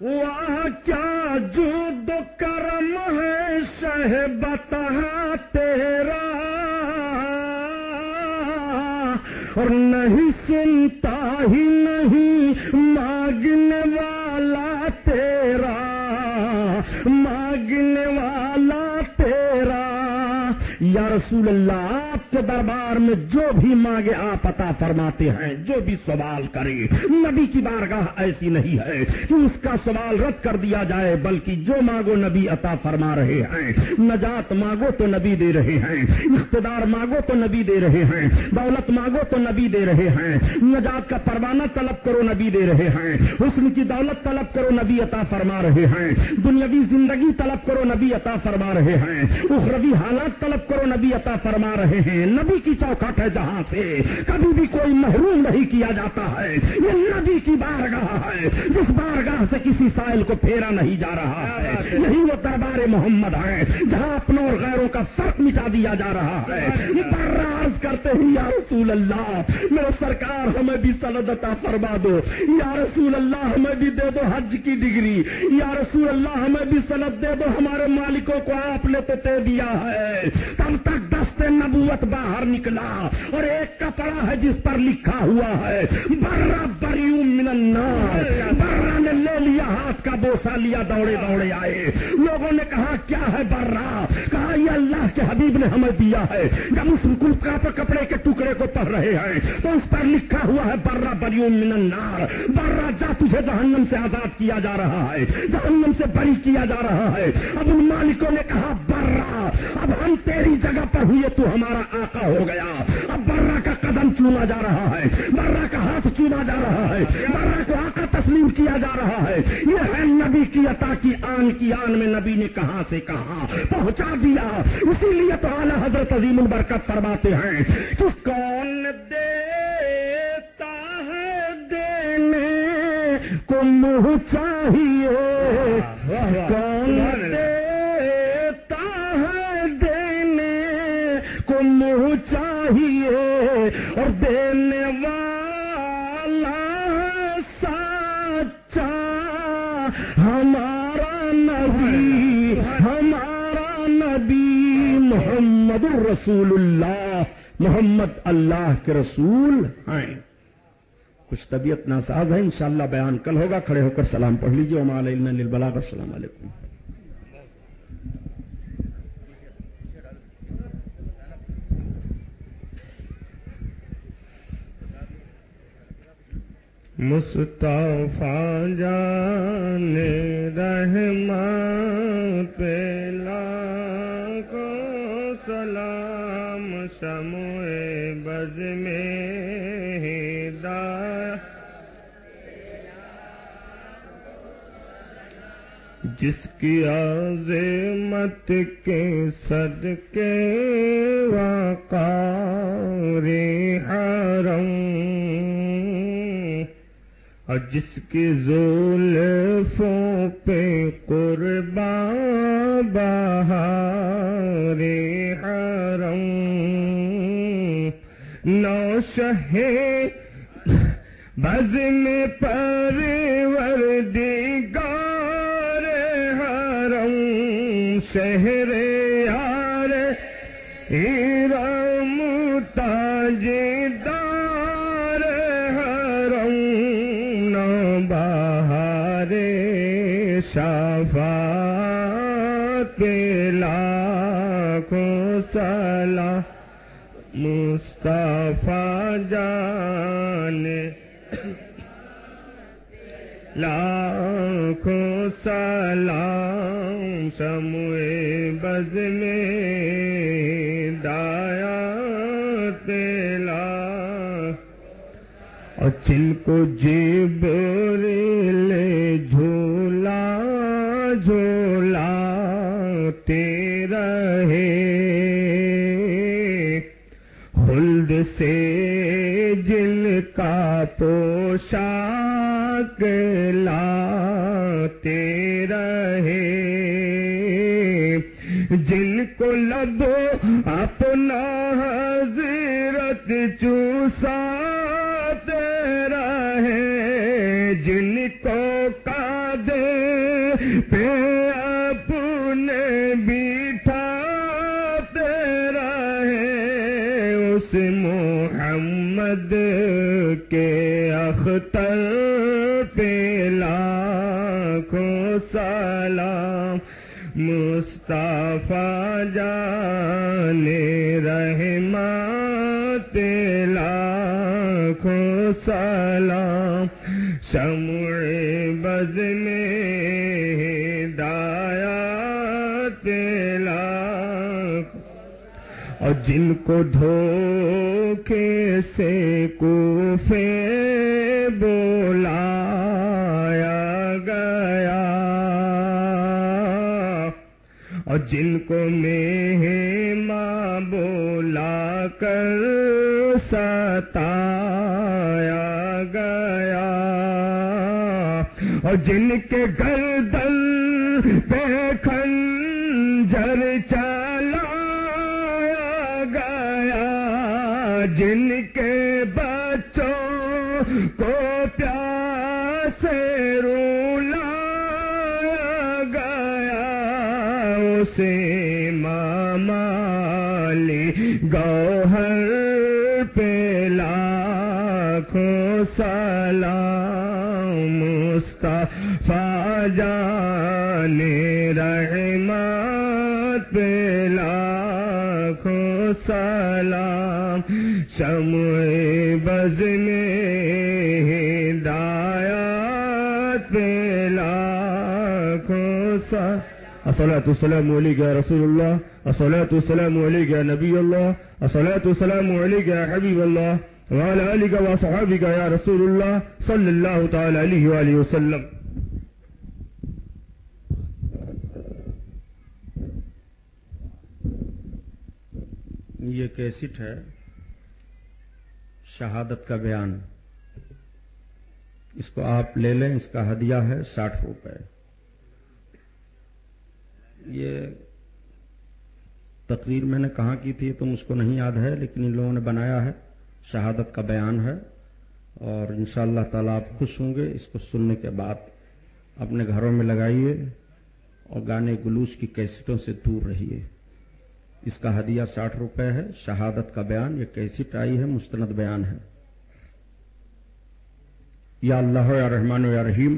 واہ کیا جود و کرم ہے شہ بتہا تیرا۔ اور نہیں سنتا ہی نہیں مانگنے والا تیرا مانگنے والا تیرا۔ یا رسول اللہ کے دربار میں جو بھی مانگے آپ عطا فرماتے ہیں، جو بھی سوال کرے نبی کی بارگاہ ایسی نہیں ہے کہ اس کا سوال رد کر دیا جائے، بلکہ جو مانگو نبی عطا فرما رہے ہیں۔ نجات مانگو تو نبی دے رہے ہیں، اقتدار مانگو تو نبی دے رہے ہیں، دولت مانگو تو نبی دے رہے ہیں۔ نجات کا پروانہ طلب کرو نبی دے رہے ہیں۔ حسن کی دولت طلب کرو نبی عطا فرما رہے ہیں۔ دنیاوی زندگی طلب کرو نبی عطا فرما رہے ہیں۔ اخروی حالات طلب کرو نبی عطا فرما رہے ہیں۔ نبی کی چوکھٹ ہے جہاں سے کبھی بھی کوئی محروم نہیں کیا جاتا ہے۔ یہ نبی کی بارگاہ ہے جس بارگاہ سے کسی سائل کو پھیرا نہیں جا رہا ہے۔ یہی وہ دربار محمد ہے جہاں اپنوں اور غیروں کا فرق مٹا دیا جا رہا ہے۔ براز کرتے ہی یا رسول اللہ میرے سرکار ہمیں بھی عطا فرما دو۔ یا رسول اللہ ہمیں بھی دے دو حج کی ڈگری۔ یا رسول اللہ ہمیں بھی سند دے دو ہمارے مالکوں کو آپ نے تو دے دیا ہے۔ تب تک دست نبوت باہر نکلا اور ایک کپڑا ہے جس پر لکھا ہوا ہے برا بریوں النار برا نے لے لیا، ہاتھ کا بوسا لیا، دوڑے دوڑے آئے۔ لوگوں نے کہا، کیا ہے برا کہا، یہ اللہ کے حبیب نے ہمیں دیا ہے۔ جب اس پر کپڑے کے ٹکڑے کو پڑھ رہے ہیں، تو اس پر لکھا ہوا ہے برا بریوں من النار۔ برا جا تجھے جہنم سے آزاد کیا جا رہا ہے، جہنم سے بری کیا جا رہا ہے۔ اب ان مالکوں نے کہا برا اب ہم تیری جگہ پر ہوئے، تو ہمارا آقا ہو گیا۔ اب برا کا قدم چوما جا رہا ہے۔ برا کا ہاتھ چوما جا رہا ہے۔ برا کو آقا تسلیم کیا جا رہا ہے۔ یہ ہے نبی کی عطا کی آن کی آن میں نبی نے کہاں سے کہاں پہنچا دیا۔ اسی لیے تو اعلیٰ حضرت عظیم البرکت فرماتے ہیں کہ کون دیتا ہے دینے کو منہ چاہیے؟ کون چاہیے اور دینے والا سچا ہمارا نبی ہمارا نبی محمد الرسول اللہ محمد اللہ کے رسول۔ ہیں کچھ طبیعت ناساز ہے انشاءاللہ بیان کل ہوگا کھڑے ہو کر سلام پڑھ لیجیے البلاغ السلام علیکم مصطفیٰ جان رحمان پیلا کو سلام شمع بز میں جس کی عظمت کے صدقے وقار حرم جس کی زولفوں پہ قربان بہار حرم نو شہے بز میں پروردگار حرم شہر شفاعت لاکھوں سلام مصطفیٰ جان لاکھوں سلام سمو بز میں دایا تیلا اور جن کو جیب لے تیرا ہے خلد سے جن کا پوشاک لاتے رہے۔ جن کو لبو اپنا حضرت چوساتے رہے۔ جن کو کادے پہ محمد کے اختر پہ لاکھوں سلام مصطفیٰ جان رحمت لاکھوں سلام شمع بز میں ہدایت لاکھ اور جن کو دھوکے سے کوفے بولایا گیا؟ اور جن کو میں ماں بولا کر ستایا گیا؟ اور جن کے گردن شمع بز میں ہدایت پہ لاکھوں سلام الصلاة والسلام عليك يا رسول الله الصلاة والسلام عليك يا نبي الله الصلاة والسلام عليك يا حبيب الله وعلى آلك وصحابك يا رسول الله صلى الله تعالى عليه وآله وسلم یہ کیسٹ ہے شہادت کا بیان۔ اس کو آپ لے لیں، اس کا ہدیہ ہے ساٹھ روپے۔ یہ تقریر میں نے کہاں کی تھی تو مجھ کو نہیں یاد ہے، لیکن ان لوگوں نے بنایا ہے۔ شہادت کا بیان ہے اور ان شاء اللہ تعالیٰ آپ خوش ہوں گے۔ اس کو سننے کے بعد اپنے گھروں میں لگائیے اور گانے گلوس کی کیسٹوں سے دور رہیے۔ اس کا ہدیہ ساٹھ روپے ہے۔ شہادت کا بیان، یہ کیسٹ آئی ہے؟ مستند بیان ہے۔ یا اللہ یا رحمان یا رحیم۔